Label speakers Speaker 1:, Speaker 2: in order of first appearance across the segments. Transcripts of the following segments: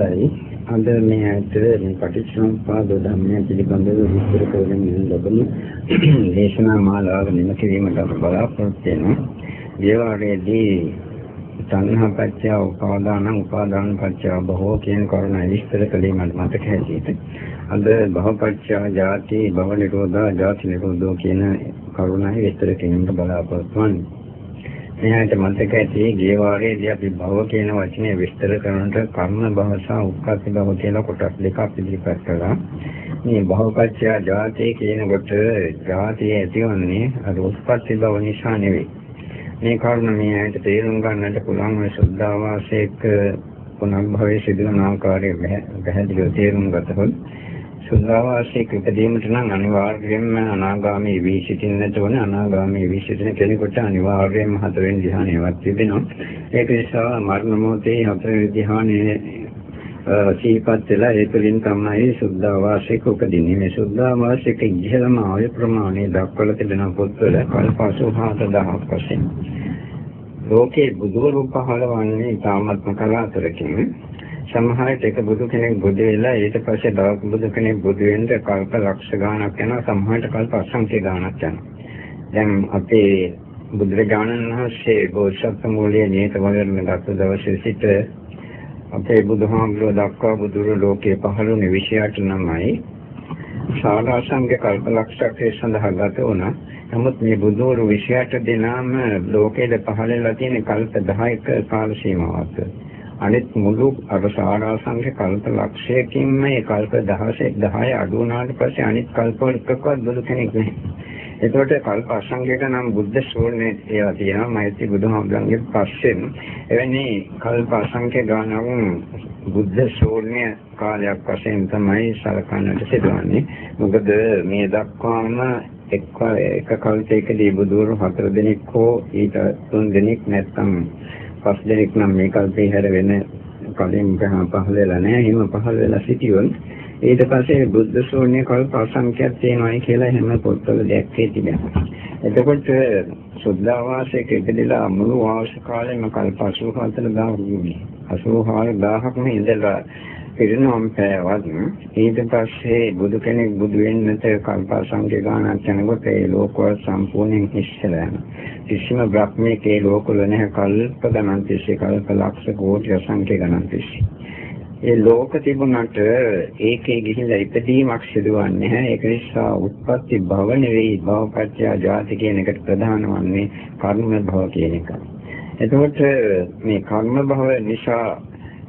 Speaker 1: හොඳයි. අද මේ ඇට මේ පටිච්චසමුප්පාද ධර්මය පිළිබඳව විස්තර කරගෙන ලබන දේශනා මාලාව නිම කිරීමට අප බලාපොරොත්තු වෙනවා. දේවාලයේදී සංඝ පත්‍ය උපාදාන උපාදාන පත්‍ය බහෝ කියන කරුණ විස්තර කළේ මට මතක හැටියට. අද බහපත්‍ය ජාති භව නිරෝධා ජාති නිරෝධෝ කියන කරුණයි විස්තර කිරීමට බලාපොරොත්තු වෙන්නේ. මෙයාට මතක ඇති ගිය වාරයේදී අපි භව කියන වචනේ විස්තර කරනට කර්ම භව සහ උත්පත්ති භව කියලා කොටස් දෙකක් ඉදිරිපත් කළා. මේ භවපත්‍ය ජාති කියනකොට ජාතිය ඇතිවන්නේ අර උත්පත්ති භව නිසා නෙවෙයි. මේ කරුණ මේ ඇයිට තේරුම් ගන්නට පුළුවන් මේ සුද්ධාවාසයක පුනර්භවයේ සිදුවන ආකාරය පැහැදිලිව තේරුම් ගතහොත් සුද්ධාවාසයක ඉපදීමට නම් අනිවාර්යයෙන්ම අනාගාමී වී සිටින්නට ඕන. අනාගාමී වී සිටින කෙනෙකුට අනිවාර්යයෙන්ම හතරවෙනි ධ්‍යානයවත් තිබෙනවා. ඒක නිසා මරණ මොහොතේ හතරවෙනි ධ්‍යානයේ සීපත් වෙලා ඒ තුළින් තමයි සුද්ධාවාසයක උපදින්නේ. මේ සුද්ධාවාසයක ඉහළම ආයු ප්‍රමාණය දක්වලා තිබෙන පොත්වල කල්ප 84000ක් වශයෙන්. ලෝකේ බුදුරු පහළවන්නේ තාමත්ම කලාතුරකින්. සමහරට එක බුදු කෙනෙක් බුදු වෙලා ඊට පස්සේ තවත් බුදු කෙනෙක් බුදු වෙන්න කල්ප ලක්ෂ ගාණක් යනවා. සමහරට කල්ප අසංඛ්‍ය ගාණක් යනවා. දැන් අපේ බුදුරජාණන් වහන්සේ බෝසත් මූලයේ නියත වගරන ගත දවසේ සිට අපේ බුදුහාමුදුරුවෝ දක්වා බුදුරු ලෝකයේ පහළ වුණ 28 නමයි. සාරාංශික කල්ප ලක්ෂයක් සඳහා ගත වුණා. නමුත් මේ බුදුරු 28 දෙනාම ලෝකයේ පහළලා තියෙන කල්ප 10ක කාල සීමාවක් අනිත් මුළු අර සාරාංශික කල්ප ලක්ෂයකින් මේ කල්ප 16 10 අඩු වුණාට පස්සේ අනිත් කල්පවල එකකවත් බුදු කෙනෙක් නැහැ. එතකොට කල්ප අසංඛ්‍යක නම් බුද්ධ ශූන්‍ය ඒවා තියෙනවා. මෛත්‍රී බුදුහාමුදුරන්ගේ පස්සෙන් එවැනි කල්ප අසංඛ්‍ය ගානක් බුද්ධ ශූන්‍ය කාලයක් වශයෙන් තමයි සලකන්නට සිදුවන්නේ. මොකද මේ දක්වාම එක් එක කල්පයකදී බුදුවරු හතර දෙනෙක් හෝ ඊට තුන් දෙනෙක් නැත්නම් පස් දෙනෙක් නම් මේ කල්පේ හැර වෙන කලින් පහළ වෙලා නැහැ. එහෙම පහළ වෙලා සිටියොත් ඊට පස්සේ බුද්ධ ශූන්‍ය කල්ප අසංඛ්‍යක් තියෙනවායි කියලා හැම පොත්වල දැක්කේ තිබෙනවා. එතකොට සුද්ධාවාසයක ඉපදෙලා මුළු වාස කාලෙම කල්ප 84000 84000ක්ම ඉඳලා පිරිනොම් පෑවත් ඊට පස්සේ බුදු කෙනෙක් බුදු වෙන්නට කල්පාසංඛ්‍ය ගානක් යනකොට ඒ ලෝකවල සම්පූර්ණයෙන් හිස්සලා යනවා. කිසිම බ්‍රහ්මයේ ඒ ලෝකවල නැහැ කල්ප ගණන් තිස්සේ කල්ප ලක්ෂ කෝටි අසංඛ්‍ය ගණන් තිස්සේ. ඒ ලෝක තිබුණාට ඒකේ ගිහිල්ලා ඉපදීමක් සිදුවන්නේ නැහැ. ඒක නිසා උත්පත්ති භව නෙවෙයි භවපත්‍ය ජාති කියන එකට ප්‍රධාන වන්නේ කර්ම භව කියන එක. එතකොට මේ කර්ම භව නිසා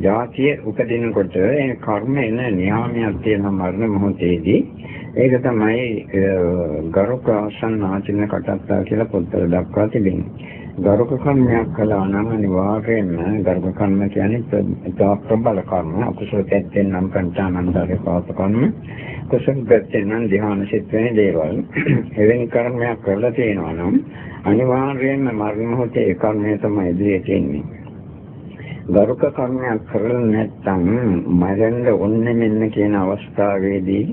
Speaker 1: ජාතිය උපදිනකොට ඒ කර්ම එන නියාමයක් තියෙනවා මරණ මොහොතේදී ඒක තමයි ගරුක ආසන්න ආචින කටත්තා කියලා පොත්වල දක්වා තිබෙනවා. ගරුක කර්මයක් කළා නම් අනිවාර්යයෙන්ම ගරුක කර්ම කියන්නේ ප්‍රබල කර්ම අකුසල පැත්තෙන් නම් පංචානන්දරේ පාප කර්ම කුසල පැත්තෙන් නම් ධ්‍යාන සිත් වෙන දේවල් එවැනි කර්මයක් කරලා තියෙනවා නම් අනිවාර්යයෙන්ම මරණ මොහොතේ ඒ කර්මය තමයි ඉදිරියට එන්නේ. ගරුක කර්මයක් කරලා නැත්නම් මරන්න ඕනේ මෙන්න කියන අවස්ථාවේදී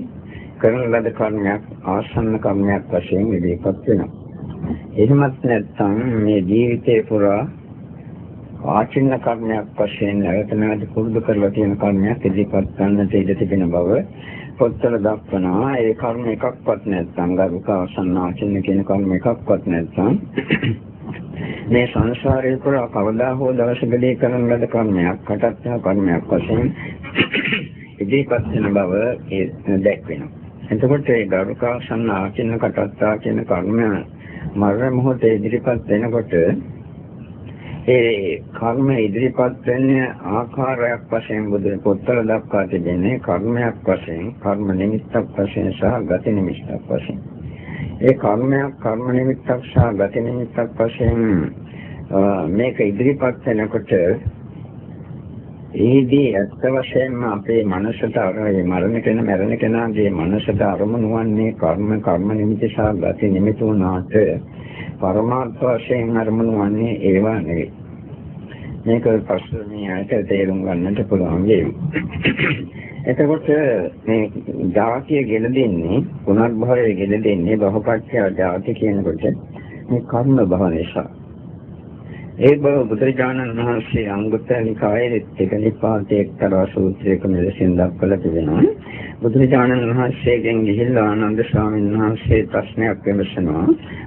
Speaker 1: කරන ලද කර්මයක් ආසන්න කර්මයක් වශයෙන් ඉදිරිපත් වෙනවා. එහෙමත් නැත්නම් මේ ජීවිතේ පුරා ආචින්න කර්මයක් වශයෙන් නැවත නැවත පුරුදු කරලා තියෙන කර්මයක් ඉදිරිපත් කරන්නට ඉඩ තිබෙන බව පොත්වල දක්වනවා. ඒ කර්ම එකක්වත් නැත්නම් ගරුක ආසන්න ආචින්න කියන කර්ම එකක්වත් නැත්නම් මේ සංසාරේ පුරා කවදා හෝ දවසකදී කරන ලද කර්මයක් කටත්තා කර්මයක් වශයෙන් ඉදිරිපත් වෙන බව දැක්වෙනවා. එතකොට ඒ ගරුකාසන්න ආචින්න කටත්තා කියන කර්මය මරණ මොහොතේ ඉදිරිපත් වෙනකොට ඒ කර්ම ඉදිරිපත් වෙන්නේ ආකාරයක් වශයෙන් බුදු පොත්වල දක්වා තිබෙන්නේ කර්මයක් වශයෙන් කර්ම නිමිත්තක් වශයෙන් සහ ගති නිමිත්තක් වශයෙන් ඒ කර්මයක් කර්ම නිමිත්තක් සහ ගති නිමිත්තක් වශයෙන් මේක ඉදිරිපත් වෙනකොට ඒදී ඇත්ත වශයෙන්ම අපේ මනසට අර මරණ කෙන මරණ කෙනාගේ මනසට අරමුණු වන්නේ කර්ම කර්ම නිමිති සහ ගති නිමිති වුණාට පරමාර්ථ වශයෙන් අරමුණු වන්නේ ඒවා නෙවෙයි. මේක පස්සේ මේ ආයත තේරුම් ගන්නට පුළුවන් වේවි. එතකොට මේ ධාතිය ගෙන දෙන්නේ පුනර්භවය ගෙන දෙන්නේ බහපක්ෂය ධාති කියනකොට මේ කර්ම භව නිසා. ඒ බව බුදුරජාණන් වහන්සේ අංගුත්තර නිකායේ දෙක නිපාතයේ එක්තරා සූත්‍රයක මෙලෙසින් දක්වලා තිබෙනවා. බුදුරජාණන් වහන්සේගෙන් ගිහිල්ලා ආනන්ද ස්වාමීන් වහන්සේ ප්‍රශ්නයක් විමසනවා.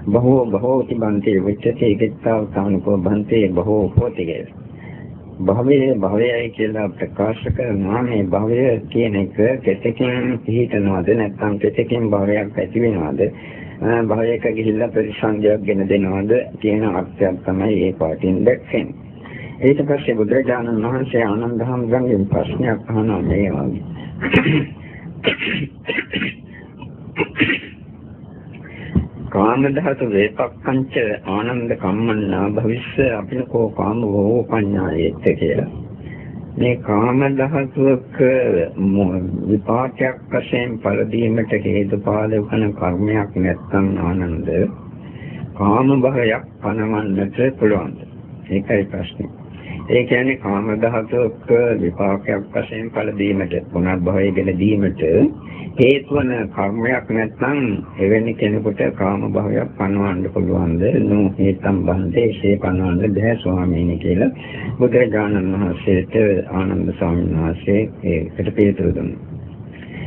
Speaker 1: බහෝ බහෝ තිබන්තේ විච්ඡතේ කිත්තාව සානුකෝ බන්තේ බහෝ හෝති කියලා. භවයේ භවයයි කියලා ප්‍රකාශ කරනවා. මේ භවය කියන එක කෙතකින් පිහිටනවද නැත්නම් කෙතකින් භවයක් ඇති වෙනවද? භවයක ගිහිල්ලා ප්‍රතිසංගයක් ගෙන දෙනවද කියන අර්ථයක් තමයි මේ පාටින් දැක්වෙන්නේ. ඊට පස්සේ බුදුරජාණන් වහන්සේ ආනන්ද හැමගන්ගෙන් ප්‍රශ්නයක් අහනවා මේ වගේ කාම ධාතු වේපක්ඛංච ආනන්ද කම්මන්නා භවිස්ස අපිනකෝ කාම වූ පඤ්ඤායේත් කියලා. මේ කාම ධාතුවක විපාකයක් වශයෙන් පළදීමට හේතුපාදක වන කර්මයක් නැත්නම් ආනන්ද කාම භවයක් පනවන්නට පුළුවන්ද? ඒකයි ප්‍රශ්නේ. ඒ කියන්නේ කාම ධාතුවක විපාකයක් වශයෙන් ඵල දීමට පුනර්භවය ගෙන දීමට හේතු වන කර්මයක් නැත්නම් එවැනි කෙනෙකුට කාම භවයක් පනවන්න පුළුවන්ද? නෝ හේතම් බන්දේ ශේ පනවන්න බෑ ස්වාමීනි කියලා බුදුරජාණන් වහන්සේට ආනන්ද ස්වාමීන් වහන්සේ ඒකට පිළිතුරු දුන්නා.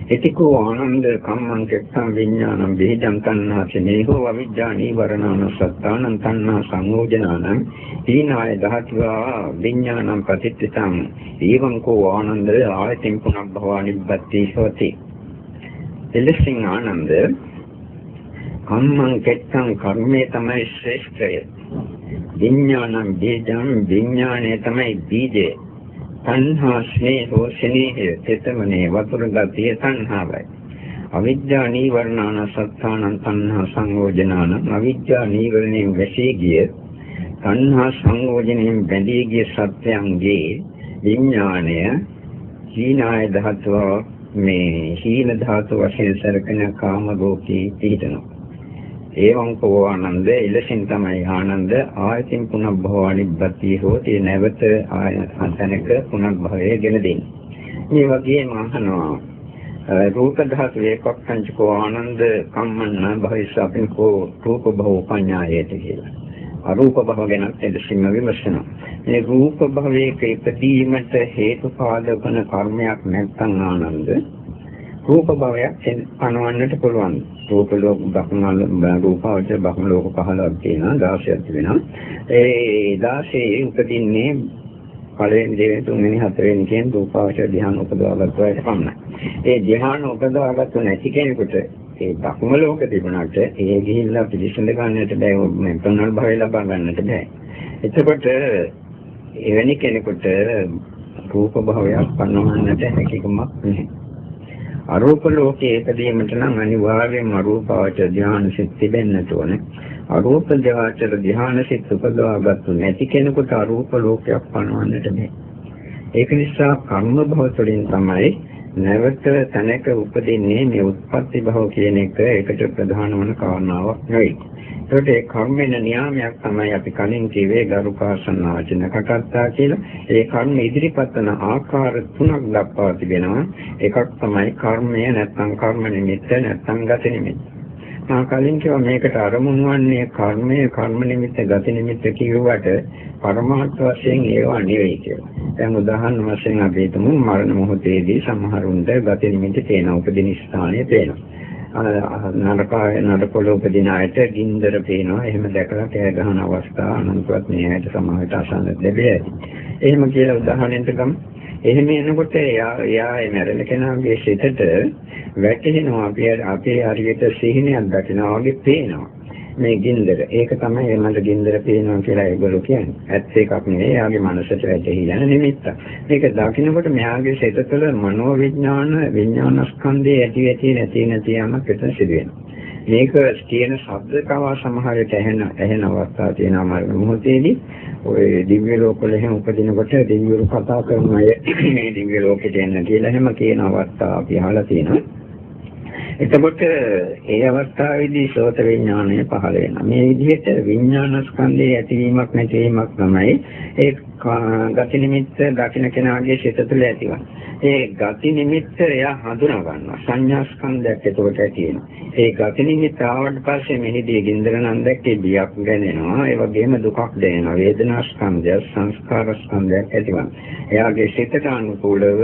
Speaker 1: ඉතිකෝ ආනන්ද කම්මං කෙත්තං විඥානං බෙහෙදං තණ්හා සනේහෝ අවිජ්ජා නීවරණං සත්තානං තණ්හා සංයෝජනානං ඊනාය ධාතුවා විඥානං පතිත්තිතං ඊවං කෝ ආනන්ද ආයතින් පුනබ්බවා නිබ්බති හොති. එලෙසින් ආනන්ද කම්මං කෙත්තං කර්මයේ තමයි ශ්‍රේෂ්ඨය. විඥානං බීජං විඥානය තමයි බීජය. තණ්හා ස්නේහෝ ස්නේහය තෙතමනේ වතුර ගතිය තණ්හාවයි. අවිද්‍යා නීවරණාන සත්තානං තණ්හා සංයෝජනාන අවිද්‍යා නීවරණයෙන් වැසී ගිය තණ්හා සංයෝජනයෙන් බැඳී ගිය සත්‍යයන්ගේ විඥාණය හීනාය ධාතුව මේ හීන ධාතු වශයෙන් සැලකෙන කාම රූපී පිහිටනවා. ඒවං කෝ ආනන්ද ඉලසින් තමයි ආනන්ද ආයතින් පුනබ්භව නිබ්බති හෝති නැවත ආයතනක පුනබ්භවය ගෙන දෙන්නේ. මේ වගේම අහනවා රූප ධාතු ඒකක්ඛංචකෝ ආනන්ද කම්මන්න භවිස්සපින්කෝ රූප භව පඤ්ඤායේත කියලා. අරූප භව ගැන එලෙසින්ම විමසනවා. මේ රූප භවයක ඉපදීමට හේතු පාදකන කර්මයක් නැත්නම් ආනන්ද රූප භවයක් පනවන්නට පුළුවන්. රූප ලෝක බ්‍රහ්ම රූපාවච බ්‍රහ්ම ලෝක 15ක් තියෙනවා 16ක් තිබෙනවා ඒ 16 උපදින්නේ පළවෙනි දෙවෙනි තුන්වෙනි හතරවෙනි කියන රූපාවච ධ්‍යාන උපදවාගත්ත අයට පමණයි. ඒ ධ්‍යාන උපදවාගත්තු නැති කෙනෙකුට ඒ බ්‍රහ්ම ලෝක තිබුණාට ඒ ගිහිල්ලා පිළිසඳ ගන්නට බෑ මේ පුනර් භවය ලබා ගන්නට බෑ එතකොට එවැනි කෙනෙකුට රූප භවයක් පනවන්නට හැකියාවක් නැහැ. අරූප ලෝකයේ ඉපදීමට නම් අනිවාර්යයෙන්ම අරූපාවචර ධ්‍යාන සිත් තිබෙන්නට ඕනේ. අරූප ධ්‍යාචර ධ්‍යාන සිත් උපදවාගත්තු නැති කෙනෙකුට අරූප ලෝකයක් පනවන්නට බැහැ. ඒක නිසා කර්ම භව තුළින් තමයි නැවත තැනක උපදින්නේ මේ උත්පත්ති භව කියන එක ඒකට ප්‍රධාන වන කාරණාවක් නෙවෙයි. ඒකට ඒ කර්මෙන නියාමයක් තමයි අපි කලින් කිව්වේ ගරුකාසන වචන කටත්තා කියලා. ඒ කර්ම ඉදිරිපත් වන ආකාර තුනක් දක්වා තිබෙනවා. එකක් තමයි කර්මය නැත්නම් කර්ම නිමිත්ත නැත්නම් ගති නිමිත්ත. මා කලින් කිව්වා මේකට අරමුණු වන්නේ කර්මය කර්ම නිමිත්ත ගති නිමිත්ත කියුවට පරමාර්ථ වශයෙන් ඒවා නෙවෙයි කියලා. දැන් උදාහරණ වශයෙන් අපි හිතමු මරණ මොහොතේදී සමහරුන්ට ගති නිමිත්ත තේන උපදින ස්ථානය තේනවා. නරකාය නරකොළ උපදින අයට ගින්දර පේනවා. එහෙම දැකලා කෑ ගහන අවස්ථා අනන්තවත් මේ ඇයට සමාහයට අසන්න ලැබෙයි. එහෙම කියලා උදාහරණයක් ගමු. එහෙම එනකොට එයා එයා මැරෙන කෙනාගේ සිතට වැටෙනවා අපි අපේ හරියට සිහිනයක් දකිනවා වගේ පේනවා. මේ ගින්දර. ඒක තමයි මට ගින්දර පේනවා කියලා ඒගොල්ලෝ කියන්නේ. ඇත්ත එකක් නෙවෙයි. එයාගේ මනසට වැටහි යන නිමිත්ත. මේක දකින්නකොට මෙයාගේ සිත තුළ මනෝ විඥාන විඥානස්කන්ධයේ ඇති ඇති නැති නැති යමක් එතන සිදු වෙනවා. මේක තියෙන ශබ්ද කවා සමහරට ඇහෙන ඇහෙන අවස්ථා තියෙනවා මරණ මොහොතේදී ඔය දිව්‍ය ලෝකවල එහෙම උපදිනකොට දිව්‍යරු කතා කරන අය මේ දිව්‍ය ලෝකෙට එන්න කියලා එහෙම කියන අවස්ථා අපි අහලා තියෙනවා. එතකොට ඒ අවස්ථාවේදී සෝත විඥානය පහළ වෙනවා. මේ විදිහට විඥාන ස්කන්ධයේ ඇතිවීමක් නැතිවීමක් තමයි ඒ ගති නිමිත්ත දකින්න කෙනාගේ සිත තුළ ඇතිවන්නේ. ඒ ගති නිමිත්ත එයා හඳුනා ගන්නවා. සංඥා ස්කන්ධයක් එතකොට ඇති ඒ ගති නිමිත්ත ආවට පස්සේ මෙහිදී ගින්දර නම් දැක්කේ බියක් දැනෙනවා. ඒ වගේම දුකක් දැනෙනවා. වේදනා ස්කන්ධය, සංස්කාර ස්කන්ධයක් ඇතිවන්නේ. එයාගේ සිතට අනුකූලව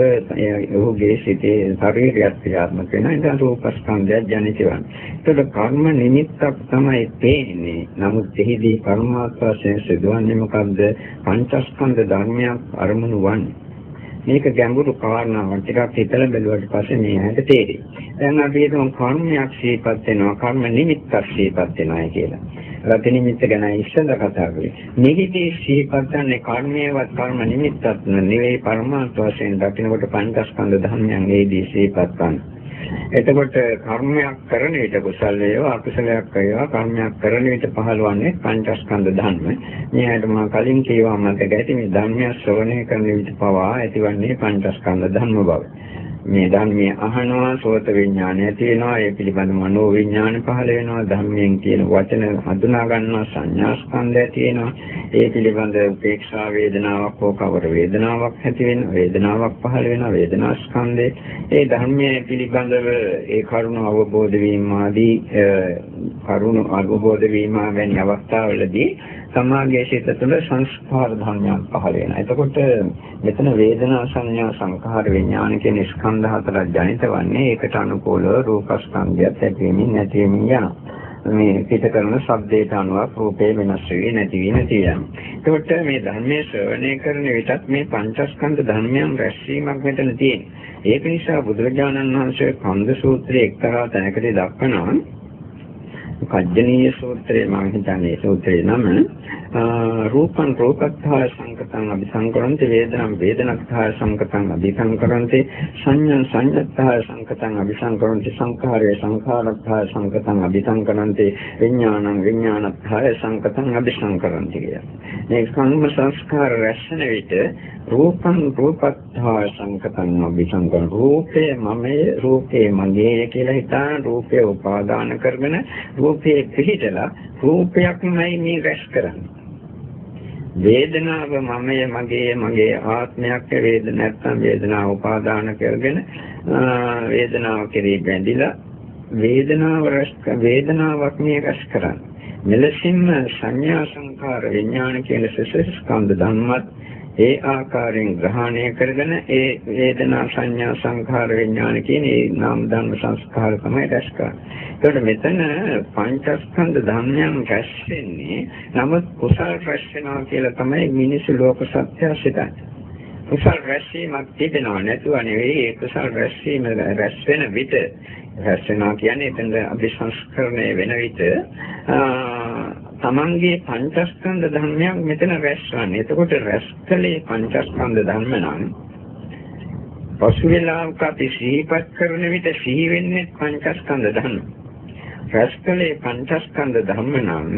Speaker 1: ඔහුගේ සිතේ ශරීරයත් ක්‍රියාත්මක වෙනවා. ඒක රූප ස්කන්ධයක් ජනිත වෙනවා. ඒකට කර්ම නිමිත්තක් තමයි පේන්නේ. නමුත් එහිදී කර්මාත් වශයෙන් සිදුවන්නේ මොකද්ද? පංචස්කන්ධ ධර්මයක් අරමුණු වන්නේ. මේක ගැඹුරු කාරණාවක් ටිකක් හිතලා බැලුවට පස්සේ මේ ඇහැට තේරෙයි. දැන් අපි හිතමු කර්මයක් ශීපත් වෙනවා, කර්ම නිමිත්තක් ශීපත් වෙනවා කියලා. රති නිමිත්ත ගැන ඉස්සෙල්ලා කතා කරේ. මෙහිදී ශීපත් ගන්න කර්මයේවත් කර්ම නිමිත්තත් නෙවෙයි පරමාර්ථ වශයෙන් දකින්නකොට පංචස්කන්ධ ධර්මයන් ඒදී ශීපත් ගන්නවා. එතකොට කර්මයක් කරන විට කුසල වේවා අකුසලයක් වේවා කර්මයක් කරන විට පහළවන්නේ පංචස්කන්ධ ධර්ම. මේ හැට මා කලින් කියවා මතක ඇති මේ ධර්මය ශ්‍රවණය කරන විට පවා ඇතිවන්නේ පංචස්කන්ධ ධර්ම බව. මේ ධර්මයේ අහනවා සෝත විඥානය තියෙනවා ඒ පිළිබඳ මනෝ විඥාන පහළ වෙනවා ධර්මයෙන් කියන වචන හඳුනා ගන්නවා සංඥා ස්කන්ධය තියෙනවා. ඒ පිළිබඳ උපේක්ෂා වේදනාවක් හෝ කවර වේදනාවක් ඇති වෙන වේදනාවක් පහළ වෙනවා වේදනා ස්කන්ධේ ඒ ධර්මයේ පිළිබඳව ඒ කරුණ අවබෝධ වීම ආදී කරුණ අවබෝධ වීම වැනි අවස්ථාවලදී සමාගයේ සිත තුළ සංස්කාර ධර්මයන් පහළ වෙනවා. එතකොට මෙතන වේදනා සංඥා සංඛාර විඥාන කියන ස්කන්ධ හතරක් ජනිත වන්නේ ඒකට අනුකූලව රූපස්කන්ධයත් ඇතිවීමින් නැතිවීමින් යනවා. මේ පිට කරන ශබ්දයට අනුව රූපේ වෙනස් වෙවි නැති වී නැති යනවා. එතකොට මේ ධර්මයේ ශ්‍රවණය කරන විටත් මේ පංචස්කන්ධ ධර්මයන් රැස්වීමක් මෙතන තියෙනවා. ඒක නිසා බුදුරජාණන් වහන්සේ කන්ද සූත්‍රයේ එක්තරා තැනකදී දක්වනවා කජ්ජනීය සූත්‍රයේ මම හිතන්නේ සූත්‍රේ නම රූපං රූපක්ඛාය සංකතං අபிසංකරන්ති වේදනං වේදනක්ඛාය සංකතං අபிසංකරන්ති සංඤං සංඤත්ඛාය සංකතං අபிසංකරන්ති සංඛාරේ සංඛාරක්ඛාය සංකතං අபிසංකරන්ති විඥානං විඥානක්ඛාය සංකතං අபிසංකරන්ති කිය. මේ කම්ම සංස්කාර රැස්න විට රූපං රූපක්ඛාය සංකතං අபிසංකරන් රූපේ මමයේ රූපේ මගේ කියලා හිතාන රූපේ උපාදාන කරගෙන රූප පිළිදලා රූපයක්මයි මේ රැස් කරන්නේ. වේදනාව මමය මගේ මගේ ආත්මයක් වේද නැත්නම් වේදනාව උපාදාන කරගෙන වේදනාව කෙරේ බැඳිලා වේදනාව රැස් වේදනාවක් මේ රැස් කරන්නේ මෙලෙසින්ම සංඥා සංකාර විඥාන කියන සසස් ස්කන්ධ ධර්මත් ඒ ආකාරයෙන් ග්‍රහණය කරගෙන ඒ වේදනා සංඥා සංඛාර විඥාන කියන ඒ නාම ධර්ම සංස්කාර තමයි රැස් කරන්නේ. ඒකට මෙතන පංචස්කන්ධ ධර්මයන් රැස් වෙන්නේ නමුත් කුසල් රැස් වෙනවා කියලා තමයි මිනිස්සු ලෝක සත්‍ය සිතන්නේ. කුසල් රැස්වීමක් තිබෙනවා නැතුව නෙවෙයි ඒ කුසල් රැස්වීම රැස් වෙන විට රැස් වෙනවා කියන්නේ එතන අභිසංස්කරණය වෙන විට තමන්ගේ පංචස්කන්ධ ධර්මයක් මෙතන රැස්වන්නේ. එතකොට රැස්කලේ පංචස්කන්ධ ධර්ම නම් පසු වෙලාවක අපි සිහිපත් කරන විට සිහි වෙන්නේ පංචස්කන්ධ ධර්ම. රැස්කලේ පංචස්කන්ධ ධර්ම නම්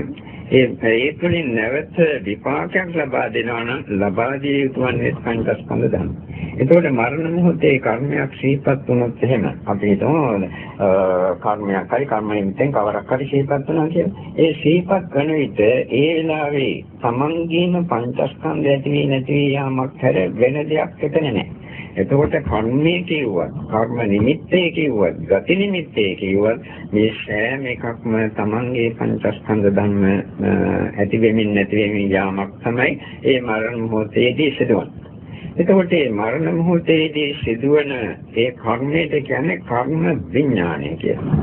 Speaker 1: ඒ ඒ තුළින් නැවත විපාකයක් ලබා දෙනවා නම් ලබා දිය යුතු වන්නේ පංචස්කන්ධ ධර්ම. එතකොට මරණ මොහොතේ කර්මයක් සිහිපත් වුණොත් එහෙම අපි හිතමු කර්මයක් හරි කර්ම නිමිත්තෙන් කවරක් හරි සිහිපත් වෙනවා කියලා. ඒ සිහිපත් කරන විට ඒ වෙලාවේ තමන්ගේම පංචස්කන්ධය ඇති වී නැති යාමක් හැර වෙන දෙයක් එතන නැහැ. එතකොට කර්මයේ කිව්වත් කර්ම නිමිත්තේ කිව්වත් ගති නිමිත්තේ කිව්වත් මේ සෑම එකක්ම තමන්ගේ පංචස්කන්ධ ධර්ම ඇති වෙමින් නැති වෙමින් යාමක් තමයි ඒ මරණ මොහොතේදී සිදුවන්නේ. එතකොට මේ මරණ මොහොතේදී සිදුවන ඒ කර්මයට කියන්නේ කර්ම විඥානය කියලා.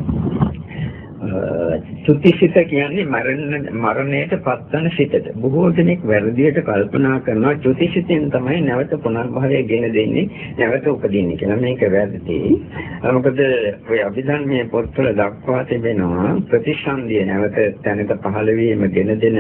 Speaker 1: චුතිසිත කියන්නේ මරණ මරණයට පත්වන සිතට. බොහෝ දෙනෙක් වැරදියට කල්පනා කරනවා චුතිසිතෙන් තමයි නැවත පුනර්භවය ගෙන දෙන්නේ, නැවත උපදින්නේ කියලා. මේක වැරදි. මොකද ඔය අභිධර්මයේ පොත්වල දක්වා තිබෙනවා ප්‍රතිසන්දිය නැවත තැනක පහළ වීම ගෙන දෙන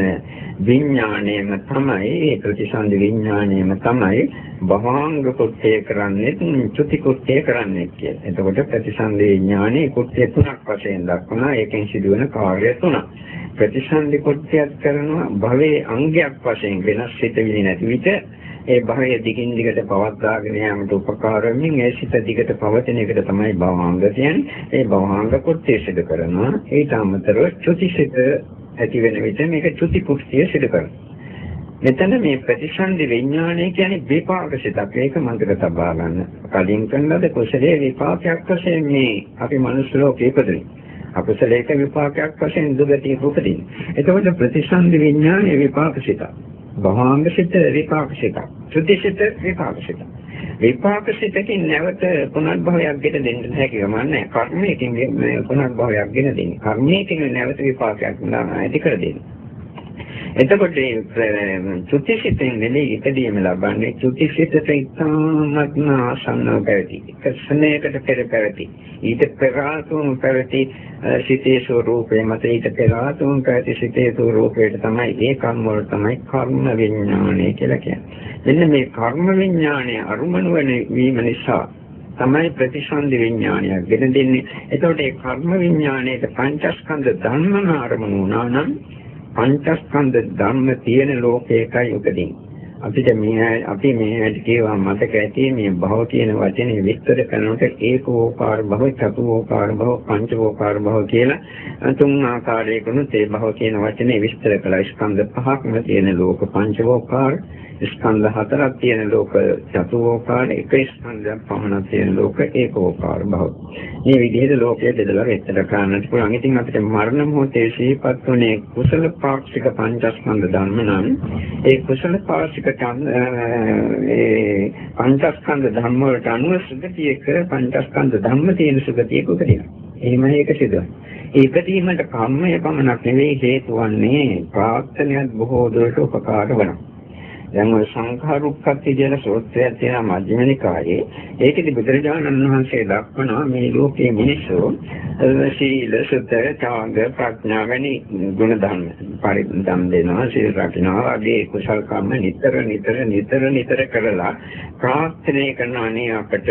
Speaker 1: විඥාණයම තමයි ප්‍රතිසන්දි විඥාණයම තමයි භවංග කුට්ටය කරන්නේ චුති කුට්ටය කරන්නේ කියලා. එතකොට ප්‍රතිසන්දි විඥාණය කුට්ටය තුනක් වශයෙන් දක්වනවා. ඒකෙන් වශයෙන් සිදුවන කාර්ය තුනක්. ප්‍රතිසන්දි කොටයක් කරනවා භවයේ අංගයක් වශයෙන් වෙනස් සිතවිලි නැති විට ඒ භවය දිගින් දිගට පවත්වාගෙන යාමට උපකාර වෙමින් ඒ සිත දිගට පවතින එකට තමයි භවංග කියන්නේ. ඒ භවංග කොටය සිදු කරනවා. ඊට අමතරව චුතිසිත ඇති වෙන විට මේක චුති කුෂ්ඨිය සිදු කරනවා. මෙතන මේ ප්‍රතිසන්දි විඥානය කියන්නේ විපාක සිතක්. ඒක මතක තබා ගන්න. කලින් කරන ලද කුසලයේ විපාකයක් වශයෙන් මේ අපි මනුස්ස ලෝකේ ඉපදුනේ. අකුසලයක විපාකයක් වශයෙන් දුගතිය උපදින. එතකොට ප්‍රතිසන්දි විඥානයේ විපාක සිතක්. භවංග සිත විපාක සිතක්. ත්‍ෘති සිත විපාක සිතක්. විපාක සිතකින් නැවත පුනර්භවයක් ගෙන දෙන්න හැකියි මන්නේ කර්මයකින් පුනර්භවයක් ගෙන දෙන්නේ. කර්මයකින් නැවත විපාකයක් ඇති කර දෙන්නේ. එතකොට චුතිසිතෙන් නෙලී ඉදීම ලබන්නේ චුතිසිතට ඉතාමත්ම ආසන්නව පැවති. කර්ෂණයකට පෙර පැවති. ඊට පෙර ආතුම් පැවති සිතේ ස්වરૂපේ මත ඊට පෙර ආතුම් පැවති සිතේ ස්වરૂපයට තමයි ඒ කර්ම වල තමයි කර්ම විඥානය කියලා කියන්නේ. එන්න මේ කර්ම විඥානය අරුමණු වෙන වීම නිසා තමයි ප්‍රතිසන්දි විඥානය ගෙන දෙන්නේ. එතකොට ඒ කර්ම විඥානයේට පංචස්කන්ධ ධර්මන අරමුණු වුණා නම් පංචස්කන්ධ ධර්ම තියෙන ලෝකයකයි උපදින්නේ. අපිට මේ අපි මේ කියවා මතක ඇති මේ භව කියන වචනේ විස්තර කරනකොට ඒකෝකාර භව, චතුෝකාර භව, පංචෝකාර භව කියලා තුන් ආකාරයකින් තේ භව කියන වචනේ විස්තර කළා. ස්කන්ධ පහක්ම තියෙන ලෝක පංචෝකාර ස්කන්ධ හතරක් තියෙන ලෝක චතුෝකාර එක ස්කන්ධයක් පමණක් තියෙන ලෝක ඒකෝකාර භව. මේ විදිහට ලෝකයේ බෙදලා විස්තර කරන්නට පුළුවන්. ඉතින් අපිට මරණ මොහොතේ සිහිපත් වුණේ කුසල පාක්ෂික පංචස්කන්ධ ධර්ම නම් ඒ කුසල පාක්ෂික ඒ පංචස්කන්ධ ධර්ම වලට අනුව සුගතියක පංචස්කන්ධ ධර්ම තියෙන සුගතියක උපදිනවා. එහෙම ඒක සිදුවනවා. ඒ ඉපදීමට කර්මය පමණක් නෙවෙයි හේතු වන්නේ ප්‍රාර්ථනයක් බොහෝ දුරට උපකාර වෙනවා. දැන් ඔය සංඛාරුක්ඛත්ති කියන සූත්‍රයක් තියෙනවා මජ්ක්‍ධිම නිකායේ. ඒකෙදි බුදුරජාණන් වහන්සේ දක්වනවා මේ ලෝකයේ මිනිස්සු සීල, සුත, ත්‍යාග, ප්‍රඥා වැනි ගුණ ධර්ම පරිදම් දෙනවා, සීල රකින්නවා වගේ කුසල කර්ම නිතර නිතර නිතර නිතර කරලා ප්‍රාර්ථනා කරන අනේ අපට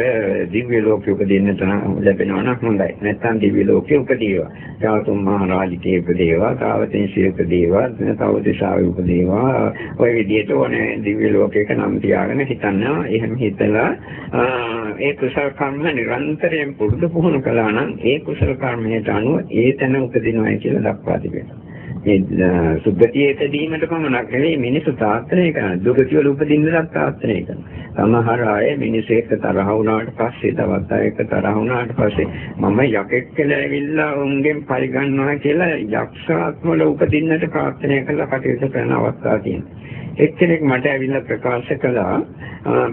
Speaker 1: දිව්‍ය ලෝකෙ උපදින්න තරම් ලැබෙනවා නම් හොඳයි. නැත්නම් දිව්‍ය ලෝකෙ උපදීවා. තාවතුම් මහ රාජිකේ උපදීවා, තාවතින් සීල උපදීවා, තවතිසාවේ උපදීවා. ඔය විදිහට ඕනේ දිව්‍ය ලෝකයක නම් තියාගෙන හිතනවා එහෙම හිතලා ඒ කුසල කර්ම නිරන්තරයෙන් පුරුදු පුහුණු කළා නම් ඒ කුසල කර්මයට අනුව ඒ තැන උපදිනවා කියලා දක්වා තිබෙනවා. මේ සුද්ධතියට දීමට පමණක් නෙවෙයි මිනිසු තාත්‍රණය කරන දුගතිය වල උපදින්නත් තාත්‍රණය කරනවා. සමහර අය මිනිස්සු එක්ක තරහ වුණාට පස්සේ තවත් අය එක්ක තරහ වුණාට පස්සේ මම යකෙක් කියලා ඇවිල්ලා උන්ගෙන් පරිගන්නවා කියලා යක්ෂාත්ම වල උපදින්නට ප්‍රාර්ථනා කරලා කටයුතු කරන අවස්ථා තියෙනවා. එක්කෙනෙක් මට ඇවිල්ලා ප්‍රකාශ කළා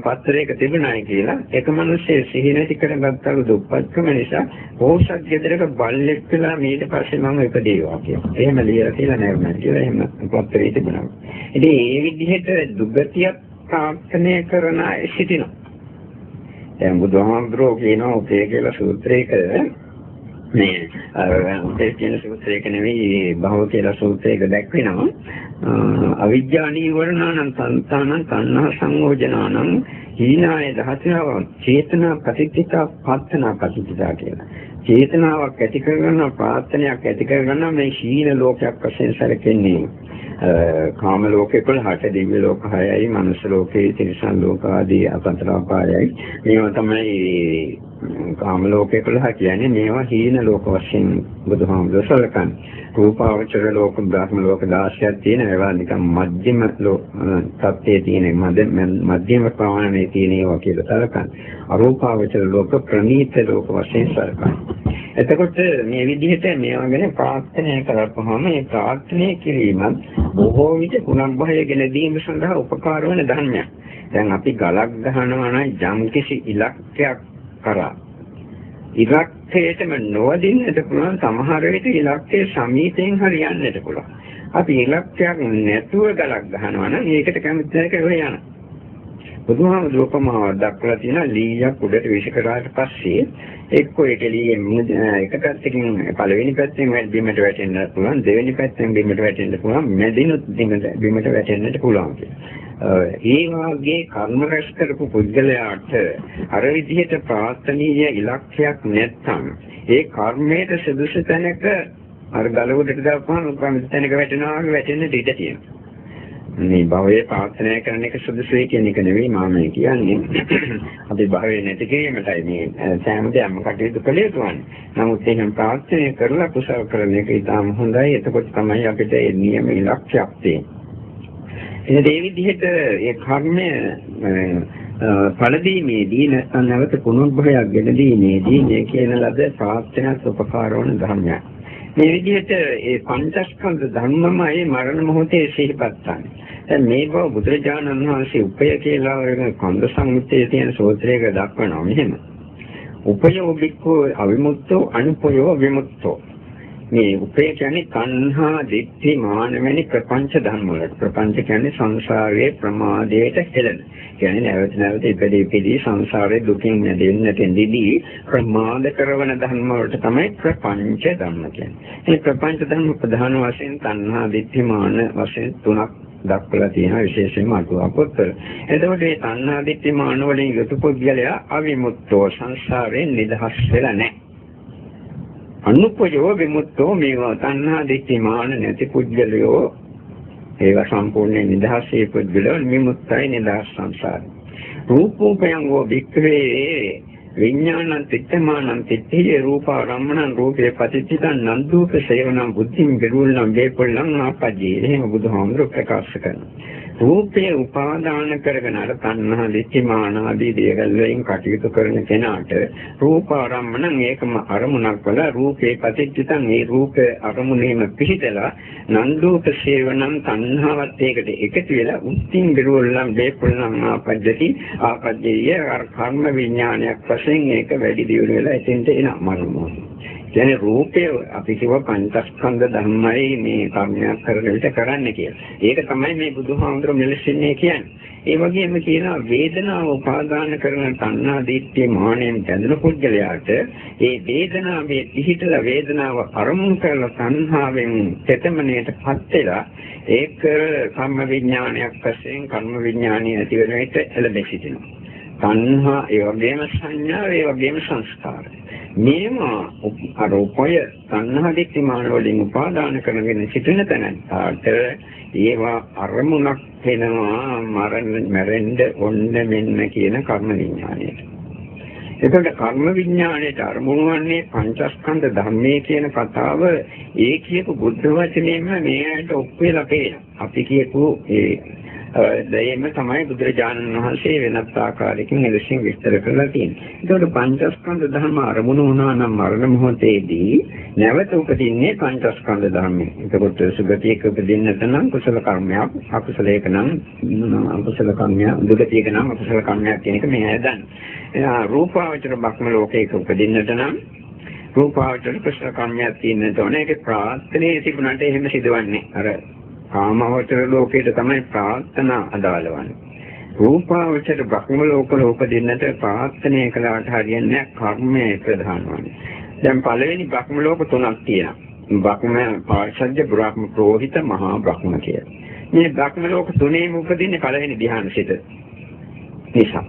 Speaker 1: පත්‍රයක තිබුණායි කියලා එක මිනිස්සේ සිහි නැති කරගත්තලු දුප්පත්කම නිසා පෝෂක් ගෙදරක බල්ලෙක් වෙලා ඊට පස්සේ මම ඉපදේවා කියලා. එහෙම ලියලා කියලා නෑ මම කියලා එහෙම පත්‍රයේ තිබුණා. ඉතින් මේ විදිහට දුගතියක් ප්‍රාර්ථනා කරන අය සිටිනවා. දැන් බුදුහාමුදුරුවෝ කියනවා උපේ කියලා සූත්‍රයක මේ උපේ කියන සූත්‍රයක නෙවෙයි භව කියලා සූත්‍රයක දැක්වෙනවා. අවිද්‍යා නීවරණානම් සංතානං තණ්හා සංයෝජනානම් හීනාය දහතිනව චේතනා ප්‍රතිත්‍ිතා පත්තනා ප්‍රතිත්‍ිතා කියලා. චේතනාවක් ඇති කරගන්න ප්‍රාර්ථනයක් ඇති කරගන්න මේ ශීල ලෝකයක් වශයෙන් සැලකෙන්නේ. කාම ලෝකේ 11ට දිව්‍ය ලෝක 6යි මනුස්ස ලෝකේ තිරිසන් ලෝක ආදී අපතර අපායයි මේවා තමයි කාම ලෝකේ 11 කියන්නේ මේවා හීන ලෝක වශයෙන් බුදුහාමුදුර සලකන්නේ රූපාවචර ලෝක බ්‍රහ්ම ලෝක 16ක් තියෙන ඒවා නිකන් මධ්‍යම තත්ත්වයේ තියෙන මධ්‍යම ප්‍රමාණයේ තියෙන ඒවා කියලා සලකන්නේ අරූපාවචර ලෝක ප්‍රනීත ලෝක වශයෙන් සලකන්නේ එතකොට මේ විදිහට මේවා ගැන ප්‍රාර්ථනා කරපුවාම මේ ප්‍රාර්ථනා කිරීමත් බොහෝ විට පුනර්භවය ගෙන දීම සඳහා උපකාර වන ධර්මයක්. දැන් අපි ගලක් ගහනවා නම් යම්කිසි ඉලක්කයක් කරා ඉලක්කයටම නොවදින්නට පුළුවන් සමහර විට ඉලක්කයේ සමීපයෙන් හරියන්නට පුළුවන්. අපි ඉලක්කයක් නැතුව ගලක් ගහනවා නම් ඒකට කැමති නැහැ කියලා යනවා. බුදුහාමුදුරුවෝ උපමාවක් දක්වලා තියෙනවා ලීයක් උඩට විශ් කරාට පස්සේ එක්කෝ ඒක ලීයේ එක පැත්තකින් පළවෙනි පැත්තෙන් බිමට වැටෙන්න පුළුවන් දෙවෙනි පැත්තෙන් බිමට වැටෙන්න පුළුවන් මැදිනුත් බිමට වැටෙන්නට පුළුවන් ඒ වාගේ කර්ම රැස් කරපු පුද්ගලයාට අර විදිහට ප්‍රාර්ථනීය ඉලක්කයක් නැත්නම් ඒ කර්මයට සුදුසු තැනක අර ගල උඩට දාපුවම කැමති තැනක වැටෙනවා වගේ වැටෙන්න ඉඩ තියෙනවා. මේ භවයේ ප්‍රාර්ථනා කරන එක සුදුසුයි කියන එක නෙවෙයි මම කියන්නේ. අපි භවයේ නැති කිරීමටයි මේ සෑම දෙයක්ම කටයුතු කළ යුතුවන්නේ. නමුත් එහෙනම් ප්‍රාර්ථනා කරලා කුසල කරන එක ඉතාම හොඳයි. එතකොට තමයි අපිට ඒ නියම ඉලක්කයක් තියෙන්නේ. එහෙනම් ඒ විදිහට ඒ කර්මය පළදීමේදී නැත්නම් නැවත පුනර්භවයක් ගෙන දීමේදී මේ කියන ලද ප්‍රාර්ථනාත් උපකාර වන ධර්මයක්. මේ විදිහට ඒ පංචස්කන්ධ ධර්මමයි මරණ මොහොතේ සිහිපත් ගන්න. දැන් මේ බව බුදුරජාණන් වහන්සේ උපය කියලා වෙන කන්ද සංයුත්තේ තියෙන සූත්‍රයක දක්වනවා මෙහෙම. උපයෝ බික්ඛෝ අවිමුක්තෝ අනුපයෝ විමුක්තෝ මේ උපේ කියන්නේ තණ්හා, දිට්ඨි, මාන වැනි ප්‍රපංච ධර්ම වලට. ප්‍රපංච කියන්නේ සංසාරයේ ප්‍රමාදයට හෙළන. කියන්නේ නැවත නැවත ඉපදී ඉපදී සංසාරයේ දුකින් නැදෙන්නට නිදී ප්‍රමාද කරන ධර්ම වලට තමයි ප්‍රපංච ධර්ම කියන්නේ. මේ ප්‍රපංච ධර්ම ප්‍රධාන වශයෙන් තණ්හා, දිට්ඨි, මාන වශයෙන් තුනක් දක්වලා තියෙනවා විශේෂයෙන්ම අටුවා පොත්වල. එතකොට මේ තණ්හා, දිට්ඨි, මාන වලින් යුතු පුද්ගලයා අවිමුක්තෝ සංසාරයෙන් නිදහස් වෙලා නැහැ. අනුපයෝ විමුක්තෝ මේවා තණ්හා දිට්ඨි මාන නැති පුද්ගලයෝ ඒවා සම්පූර්ණයෙන් නිදහසේ පුද්ගලයෝ විමුක්තයි නිදහස් සංසාරේ. රූපෝපයං වූ වික්‍රේ විඥානං තිත්තමානං තිත්තේ රූපාරම්මණං රූපේ පටිච්චිතං නන්දුප සේවනං බුද්ධින් බෙරුල්නම් වේපොල්ලං ආපජ්ජේ එහෙම බුදුහාමුදුරුවෝ ප්‍රකාශ කරනවා. රූපේ උපාදාන කරගෙන අර තණ්හා දිච්චමාන ආදී දේවල් වලින් කටයුතු කරන කෙනාට රූප ආරම්මණන් ඒකම අරමුණක් වල රූපේ පතිච්චිතන් ඒ රූප අරමුණේම පිහිටලා නන්දූප සේවනම් තණ්හාවත් ඒකට එකතු වෙලා උත්තිං බිරුවල්ලම් දෙපොල්ලම් ආපද්දති ආපද්දේය කර්ම විඥානයක් වශයෙන් ඒක වැඩි දියුණු වෙලා එතෙන්ට එන මනෝමය කියන්නේ රූපය අපි කිව්ව පංචස්කන්ධ ධර්මයි මේ කර්මයක් කරන විට කරන්න කියලා. ඒක තමයි මේ බුදුහාමුදුරුවෝ මෙලෙසින්නේ කියන්නේ. ඒ වගේම කියනවා වේදනාව උපාදාන කරන තණ්හා දිට්ඨිය මානෙන් බැඳෙන පුද්ගලයාට ඒ වේදනාවේ පිහිටලා වේදනාව අරමුණු කරලා තණ්හාවෙන් තෙතමනයටපත් වෙලා ඒක කර්ම විඥානයක් වශයෙන් කර්ම විඥානිය ඇති වෙන විට එළඹ සිටිනවා. තණ්හා ඒ වගේම සංඥා ඒ වගේම සංස්කාරය. මේම අරෝපය සංහා දික්තිමාන වලින් උපාදාන කරගෙන සිටින තැනට ඒවා අරමුණක් වෙනවා මරණ මැරෙන්න ඔන්න මෙන්න කියන කර්ම විඥානයට. එතකොට කර්ම විඥාණයට අරමුණු වන්නේ පංචස්කන්ධ ධර්මයේ කියන කතාව ඒ කියපු බුද්ධ වචනේම මේ ඇයිට ඔප්පු වෙලා පේනවා. අපි කියපු ඒ දෙයෙන්ම තමයි බුදුරජාණන් වහන්සේ වෙනත් ආකාරයකින් එලෙසින් විස්තර කරලා තියෙන්නේ. ඒකට පංචස්කන්ධ ධර්ම අරමුණු වුණා නම් මරණ මොහොතේදී නැවත උපදින්නේ පංචස්කන්ධ ධර්මයෙන්. එතකොට සුගතියක උපදින්නට නම් කුසල කර්මයක්, අකුසලයක නම් අකුසල කර්මයක්, දුගතියක නම් අකුසල කර්මයක් කියන එක මේ හදන්නේ. රූපාවචර බක්ම ලෝකයක උපදින්නට නම් රූපාවචර කුසල කර්මයක් තියෙන්නට ඕනේ. ඒක ප්‍රාර්ථනයේ තිබුණාට එහෙම සිදුවන්නේ. අර කාමවචර ලෝකයට තමයි ප්‍රාර්ථනා අදාළ වන්නේ. රූපාවචර බ්‍රහ්ම ලෝකවල උපදින්නට ප්‍රාර්ථනය කළාට හරියන්නේ කර්මය ප්‍රධාන වන්නේ. දැන් පළවෙනි බ්‍රහ්ම ලෝක තුනක් තියෙනවා. බ්‍රහ්ම පාර්ශද්‍ය බ්‍රහ්ම ප්‍රෝහිත මහා බ්‍රහ්ම කියලා. මේ බ්‍රහ්ම ලෝක තුනේම උපදින්නේ පළවෙනි ධ්‍යාන සිත. නිසා.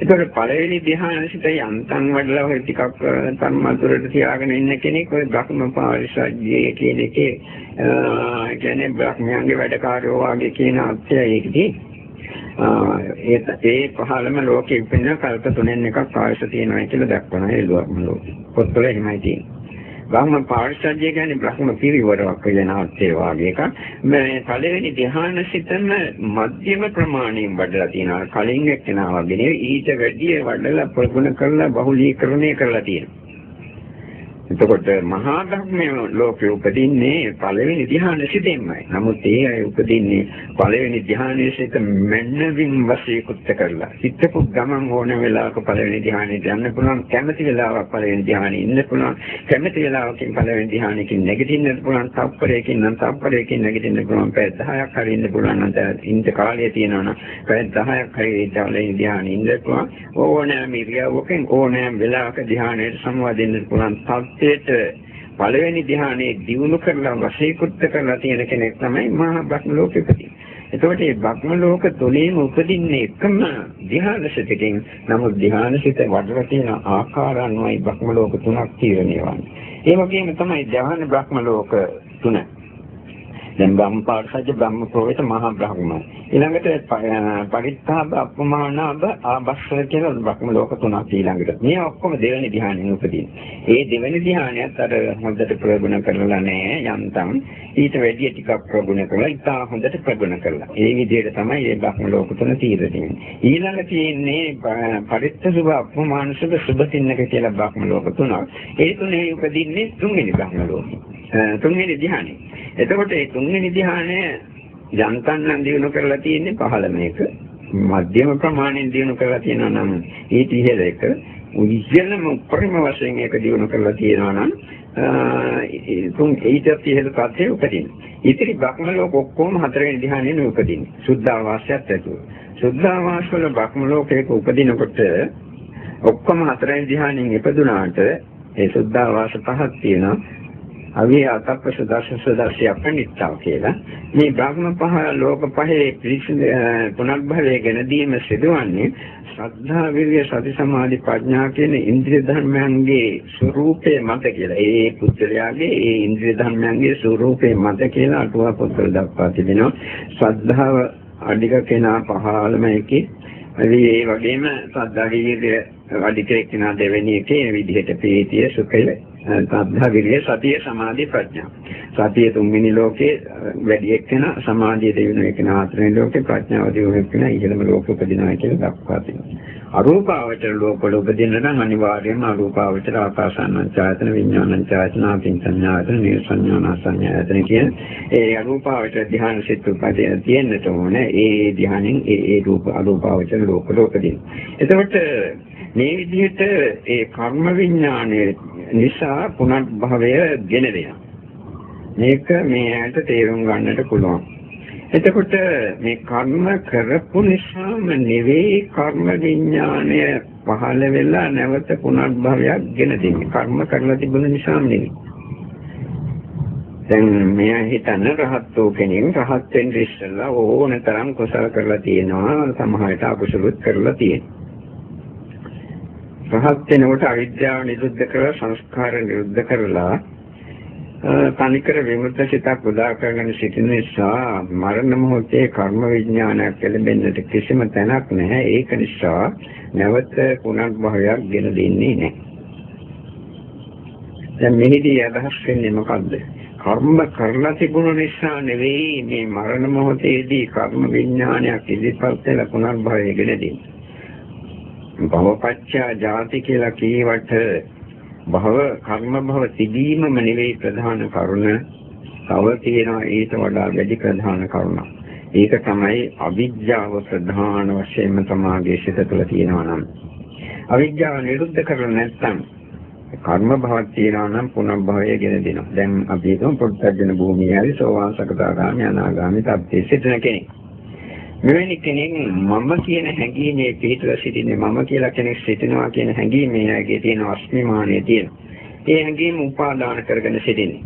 Speaker 1: ඒතකොට පළවෙනි ධ්‍යාන සිත යන්තම් වඩලා ඔය ටිකක් තන්මතුරට තියාගෙන ඉන්න කෙනෙක් ඔය බ්‍රහ්ම පාර්ශද්‍ය කියන එකේ කියන්නේ බ්‍රහ්මයන්ගේ වැඩකාරයෝ වගේ කියන අර්ථය ඒකදී ඒ ඒ පහළම ලෝකෙ ඉපෙන කල්ප තුනෙන් එකක් ආයස තියෙනවා කියලා දක්වනවා ඒ ලෝකම ලෝකෙ. පොත්වල එහෙමයි තියෙන්නේ. බ්‍රහ්ම පාරිශාජ්‍ය කියන්නේ බ්‍රහ්ම පිරිවරක් කියන අර්ථය වගේ එකක්. මේ පළවෙනි ධ්‍යාන සිතම මධ්‍යම ප්‍රමාණයෙන් වඩලා තියෙනවා. කලින් එක්කෙනා වගේ නෙවෙයි ඊට වැඩිය වඩලා ප්‍රගුණ කරලා බහුලීකරණය කරලා තියෙනවා. එතකොට මහා ධර්මයේ ලෝකෙ උපදින්නේ පළවෙනි ධ්‍යාන සිතෙන්මයි. නමුත් ඒ අය උපදින්නේ පළවෙනි ධ්‍යානයේ සිට මැන්නවින් වශීකුත් කරලා. හිතපු ගමන් ඕන වෙලාවක පළවෙනි ධ්‍යානෙට යන්න පුළුවන්. කැමති වෙලාවක පළවෙනි ධ්‍යානෙ ඉන්න පුළුවන්. කැමති වෙලාවකින් පළවෙනි ධ්‍යානෙකින් නැගිටින්න පුළුවන්. තප්පරයකින් නම් තප්පරයකින් නැගිටින්න පුළුවන්. පැය 10ක් හරි ඉන්න පුළුවන් නම් ඉන්න කාලය තියෙනවා නම් පැය 10ක් හරි ඒ පළවෙනි ධ්‍යානෙ ඉන්න පුළුවන්. ඕනෑම ඉරියව්වකින් ඕනෑම වෙලාවක ධ්‍යානයට සම්වාදින්න පුළුවන්. தත්ත්වයට පළවෙනි ධ්‍යානයේ දියුණු කරලා වශීකృత කරලා තියෙන කෙනෙක් තමයි මහා බ්‍රහ්ම ලෝකෙපදී. එතකොට මේ බ්‍රහ්ම ලෝක තුනේම උපදින්නේ එකම ධ්‍යානසිතකින්. නමුත් ධ්‍යානසිත වඩලා තියෙන ආකාරයන්වයි බ්‍රහ්ම ලෝක තුනක් තීරණය වන්නේ. ඒ වගේම තමයි ධ්‍යාන බ්‍රහ්ම ලෝක තුන. දැන් බ්‍රහ්මපාරසජ්‍ය බ්‍රහ්ම ප්‍රවේත මහා බ්‍රහ්ම. ඊළඟට පරිත්තාබ අපමානාබ ආබස්සර කියලා බ්‍රහ්ම ලෝක තුනක් ඊළඟට. මේ ඔක්කොම දෙවෙනි ධ්‍යානෙ උපදින. ඒ දෙවෙනි ධ්‍යානයත් අර හොඳට ප්‍රගුණ කරලා නැහැ යන්තම්. ඊට වැඩි ටිකක් ප්‍රගුණ කරලා ඉතා හොඳට ප්‍රගුණ කරලා. ඒ විදිහට තමයි මේ බ්‍රහ්ම ලෝක තුන තීරණය. ඊළඟ තියෙන්නේ පරිත්ත සුභ අපමානසුභ සුභ තින්නක කියලා බ්‍රහ්ම ලෝක තුනක්. ඒ තුනේ උපදින්නේ තුන්වෙනි බ්‍රහ්ම ලෝකෙ. තුන්වෙනි ධ්‍යානෙ. එතකොට මේ තුන්වෙනි ධ්‍යානය යන්තම් දිනු කරලා තියෙන්නේ පහළ මේක. මධ්‍යම ප්‍රමාණයෙන් දිනු කරලා තියෙනවා නම් ඊට ඉහළ එක උද්‍යනම උපරිම වශයෙන් ඒක දිනු කරලා තියෙනවා නම් තුන් ඊටත් ඉහළ පස්සේ උපදින. ඉතිරි බ්‍රහ්ම ලෝක ඔක්කොම හතරවෙනි ධ්‍යානෙ උපදින්නේ. සුද්ධාවාසයත් ඇතුව. සුද්ධාවාස වල බ්‍රහ්ම ලෝකයක උපදිනකොට ඔක්කොම හතරවෙනි ධ්‍යානෙන් ඉපදුනාට ඒ සුද්ධාවාස පහක් තියෙනවා. අවිය අතප්පස දර්ශස දර්ශය අපනිත්තාව කියලා. මේ බ්‍රහ්ම පහ ලෝක පහේ පිරිසිදු පුනර්භවය ගැන දීම සිදුවන්නේ ශ්‍රද්ධා විරිය සති සමාධි ප්‍රඥා කියන ඉන්ද්‍රිය ධර්මයන්ගේ ස්වરૂපය මත කියලා. ඒ පුත්‍රයාගේ ඒ ඉන්ද්‍රිය ධර්මයන්ගේ ස්වરૂපය මත කියලා අටුවා පොත්වල දක්වා තිබෙනවා. ශ්‍රද්ධාව අධික කෙනා පහළම එකේ ඒ වගේම ශ්‍රද්ධා විරිය අධික කෙනා දෙවෙනි එකේ විදිහට ප්‍රීතිය සුඛය සද්ධා විරිය සතිය සමාධි ප්‍රඥා. සතිය තුන්වෙනි ලෝකේ වැඩි එක්කන සමාධිය දෙවෙනි එක්කන හතරවෙනි ලෝකේ ප්‍රඥාව දෙවෙනි එක්කන ඊළම ලෝකෙ උපදිනවා කියලා දක්වා තියෙනවා. අරූපාවචර ලෝකවල උපදින්න නම් අනිවාර්යයෙන්ම අරූපාවචර ආකාසානං ඡායතන විඥානං ඡායතන අපින් සංඥායතන නිර්සඤ්ඤාන සංඥායතන කියන ඒ අරූපාවචර ධ්‍යාන සිත් උපදින තියෙන්නට ඕනේ. ඒ ධ්‍යානෙන් ඒ ඒ රූප අරූපාවචර ලෝකවල උපදින. එතකොට මේ විදිහට ඒ කර්ම විඥානයේ නිසා පුනර්භවය ගෙන දෙනවා. මේක මේ ඇයට තේරුම් ගන්නට පුළුවන්. එතකොට මේ කර්ම කරපු නිසාම නෙවෙයි කර්ම විඥානය පහළ වෙලා නැවත පුනර්භවයක් ගෙන දෙන්නේ. කර්ම කරලා තිබුණ නිසාම නෙවෙයි. දැන් මෙයා හිතන්න රහත් වූ කෙනෙක් රහත් වෙන්න ඉස්සෙල්ලා ඕන තරම් කුසල කරලා තියෙනවා සමහරට අකුසලුත් කරලා තියෙනවා. රහත් වෙනකොට අවිද්‍යාව නිරුද්ධ කරලා සංස්කාර නිරුද්ධ කරලා තනිකර විමුක්ත සිතක් උදා කරගෙන සිටින නිසා මරණ මොහොතේ කර්ම විඥානයක් ලැබෙන්නට කිසිම තැනක් නැහැ. ඒක නිසා නැවත පුනර්භවයක් ගෙන දෙන්නේ නැහැ. දැන් මෙහිදී අදහස් වෙන්නේ මොකද්ද? කර්ම කරලා තිබුණ නිසා නෙවෙයි මේ මරණ මොහොතේදී කර්ම විඥානයක් ඉදිරිපත් වෙලා පුනර්භවය ගෙන දෙන්නේ. භවපච්චා ජාති කියලා කීවට භව කර්ම භව තිබීමම නෙවෙයි ප්‍රධාන කරුණ. තව තියෙනවා ඊට වඩා වැඩි ප්‍රධාන කරුණක්. ඒක තමයි අවිද්‍යාව ප්‍රධාන වශයෙන්ම තමාගේ සිත තුළ තියෙනවා නම්. අවිද්‍යාව නිරුද්ධ කරලා නැත්නම් කර්ම භවක් තියෙනවා නම් පුනර්භවය ගෙන දෙනවා. දැන් අපි හිතමු පොට්ටජන භූමියේ හරි සෝවාන් සකදාගාමී අනාගාමී තත්ත්වයේ සිටින කෙනෙක්. මෙවැනි කෙනෙක් මම කියන හැඟීමේ පිටලා සිටින්නේ මම කියලා කෙනෙක් සිටිනවා කියන හැඟීමේ ඇගේ තියෙන අස්මිමානය තියෙනවා. ඒ හැඟීම උපාදාන කරගෙන සිටින්නේ.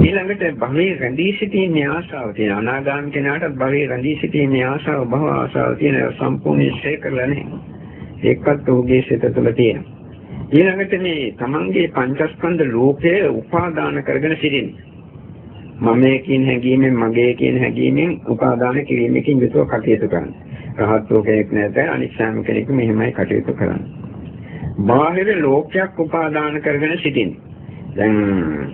Speaker 1: ඊළඟට භවයේ රැඳී සිටීමේ ආශාව තියෙන අනාගාමී කෙනාට භවයේ රැඳී සිටීමේ ආශාව භව ආශාව තියෙන සම්පූර්ණ ඉස්සේ කරලා නැහැ. ඒකත් ඔහුගේ සිත තුළ තියෙනවා. ඊළඟට මේ තමන්ගේ පංචස්කන්ධ ලෝකය උපාදාන කරගෙන සිටින්නේ. මමයේ කියන හැඟීමෙන් මගේ කියන හැඟීමෙන් උපාදාන කිරීමකින් යුතුව කටයුතු කරන්න. රහත් ලෝකයක් නැත අනිත් සෑම කෙනෙකුම මෙහෙමයි කටයුතු කරන්නේ. බාහිර ලෝකයක් උපාදාන කරගෙන සිටින්නේ. දැන්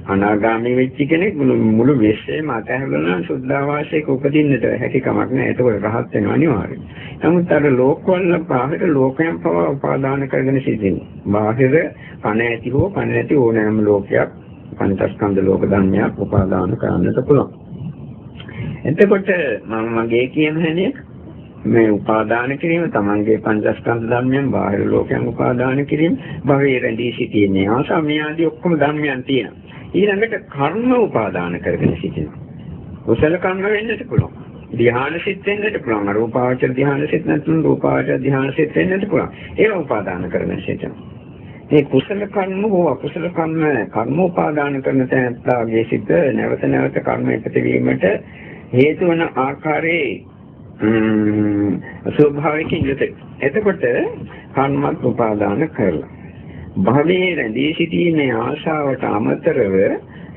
Speaker 1: අනාගාමී වෙච්ච කෙනෙක් මුළු විශ්වයම අතහැරලා සුද්ධාවාසයක උපදින්නට හැකි කමක් නැහැ. ඒක රහත් වෙනවා අනිවාර්යයෙන්. නමුත් අර ලෝකවල බාහිර ලෝකයන් පවා උපාදාන කරගෙන සිටින්නේ. බාහිර පණ ඇති හෝ පණ නැති ඕනෑම ලෝකයක් පංචස්කන්ධ ලෝක ධර්මයක් උපාදාන කරන්නට පුළුවන්. එතකොට මම මගේ කියන හැනේ මේ උපාදාන කිරීම තමන්ගේ පංචස්කන්ධ ධර්මයන් බාහිර ලෝකයන් උපාදාන කිරීම භවයේ රැඳී සිටීමේ ආසාව මේ ආදී ඔක්කොම ධර්මයන් තියෙනවා. ඊළඟට කර්ම උපාදාන කරගෙන සිටිනවා. කුසල කර්ම වෙන්නත් පුළුවන්. ධ්‍යාන සිත් වෙන්නත් පුළුවන්. රූපාවචර ධ්‍යාන සිත් නැත්නම් රූපාවචර ධ්‍යාන සිත් වෙන්නත් පුළුවන්. ඒක උපාදාන කරගෙන සිටිනවා. මේ කුසල කර්ම හෝ අකුසල කර්ම කර්මෝපාදාන කරන තැනත්තාගේ සිට නැවත නැවත කර්ම එකතු වීමට හේතු වන ආකාරයේ ස්වභාවිකින් යුතයි. එතකොට කර්මත් උපාදාන කරලා භවයේ රැඳී සිටීමේ ආශාවට අමතරව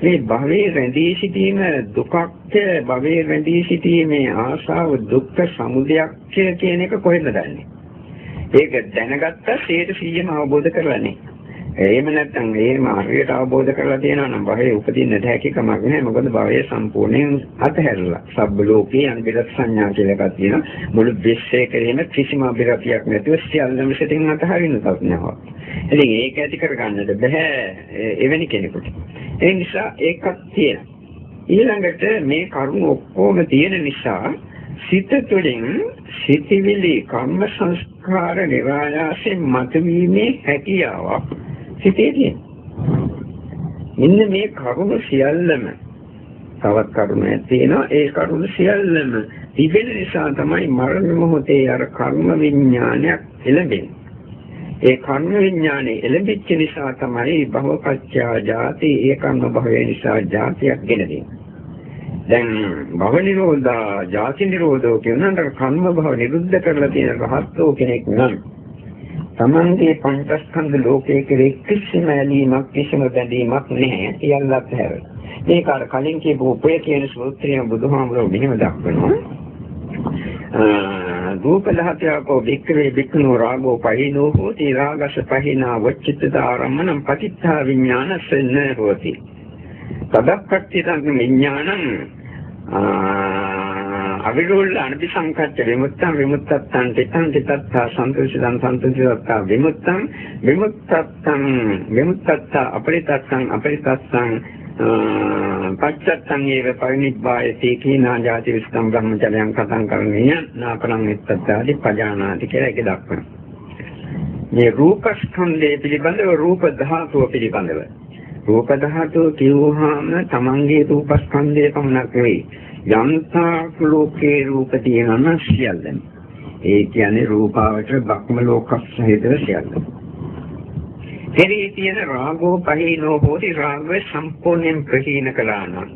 Speaker 1: මේ භවයේ රැඳී සිටීම දුකක්ද භවයේ රැඳී සිටීමේ ආශාව දුක්ඛ සමුදයක් කියන එක කොහෙන්ද දන්නේ? ඒක දැනගත්තා 100%ම අවබෝධ කරගන්නේ. එහෙම නැත්නම් එහෙම හරියට අවබෝධ කරලා තියෙනවා නම් භවයේ උපදින්නට හැකි කමක් නැහැ. මොකද භවයේ සම්පූර්ණයෙන් අතහැරලා. සබ්බ ලෝකේ අනිබිරත් සංඥා කියලා එකක් තියෙනවා. මුළු විශ්වය කෙරෙහිම කිසිම අභිරතියක් නැතුව සියල්ලම සිතින් අතහරින්න තත්නව. ඉතින් ඒක ඇති කරගන්නට බෑ එවැනි කෙනෙකුට. ඒ නිසා ඒකක් තියෙනවා. ඊළඟට මේ කරුණ ඔක්කොම තියෙන නිසා සිත තුළින් සිතිවිලි කර්ම සංස්කාර නිරායාසයෙන් මතුවීමේ හැකියාවක් සිතේ තියෙන. මෙන්න මේ කරුණ සියල්ලම තවත් කරුණක් තියෙනවා ඒ කරුණ සියල්ලම තිබෙන නිසා තමයි මරණ මොහොතේ අර කර්ම විඥානයක් එළඹෙන්නේ. ඒ කර්ම විඥානේ එළඹෙච්ච නිසා තමයි භවපච්චා ජාති ඒ කර්ම භවය නිසා ජාතියක් ගෙනදෙන්නේ. දැන් භව නිරෝධා ජාති නිරෝධෝ කියනනම් කර්ම භව නිරුද්ධ කරලා තියෙන රහත්ෝ කෙනෙක් නම් තමන්ගේ පංචස්කන්ධ ලෝකයේ කෙරෙහි කිසිම ඇලීමක් කිසිම බැඳීමක් නැහැ. සියල්ලත් හැරෙලා. මේක අර කලින් කියපු උපය කියන සූත්‍රයේ බුදුහාමුදුරුවෝ මෙහෙම දක්වනවා. රූප දහතයකෝ වික්‍රේ වික්නෝ රාගෝ පහිනෝ හෝති රාගස පහිනා වච්චිතත ආරම්මනම් පටිච්චා විඥානසෙන්න හෝති. තදක්කච්චිතං විඥානං අවිරෝල්ල අනිසංකච්ඡ විමුක්තං විමුක්තත්තං තිතං තිතත්තා සන්තුෂිතං සන්තුෂිතත්තා විමුක්තං විමුක්තත්තං විමුක්තත්තා අපරිතත්තං අපරිතත්තං පච්චත්තං ඒව පරිනිබ්බායති කීනා ජාති විස්තම් බ්‍රහ්මචර්යං කතං කරණීය නාපරං නිත්තත්තාදි පජානාති කියලා ඒක දක්වනවා. මේ රූපස්කන්ධය පිළිබඳව රූප ධාතුව පිළිබඳව රූප ධාතුව කියවහම තමන්ගේ රූපස්කන්ධය පමණක් නෙවෙයි යන්තා ලෝකේ රූප තියෙනවා සියල්ලම. ඒ කියන්නේ රූපාවචර බක්ම ලෝකස් සහිතව සියල්ලම. එරේ තියෙන රාගෝ පහිනෝ හෝති රාගය සම්පූර්ණයෙන් ප්‍රහීන කළා නම්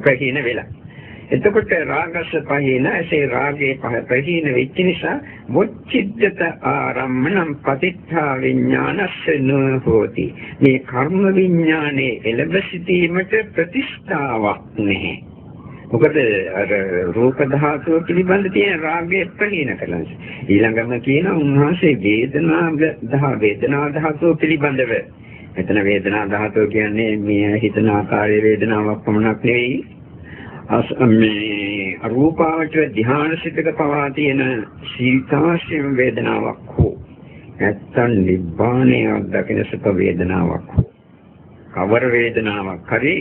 Speaker 1: ප්‍රහීන වෙලා. එතකොට රාගස පහින ඇසේ රාගේ පහ ප්‍රහීන වෙච්ච නිසා මොච්චිද්දත ආරම්මනම් පතිත්ථා විඥානස්ස නොහෝති. මේ කර්ම විඥානේ එළඹ සිටීමට ප්‍රතිස්ථාවක් නැහැ. මොකද අර රූප ධාතුව පිළිබඳ තියෙන රාගය ප්‍රහීන කළා. ඊළඟම කියන උන්වහන්සේ වේදනා දහ වේදනා ධාතුව පිළිබඳව. මෙතන වේදනා ධාතුව කියන්නේ මේ හිතන ආකාරයේ වේදනාවක් පමණක් නෙවෙයි. අස් මේ රූපාවචර ධ්‍යාන සිතක පවා තියෙන සීතාශ්‍රම වේදනාවක් හෝ නැත්තම් නිබ්බාණය දකින සුඛ වේදනාවක් හෝ කවර වේදනාවක් හරි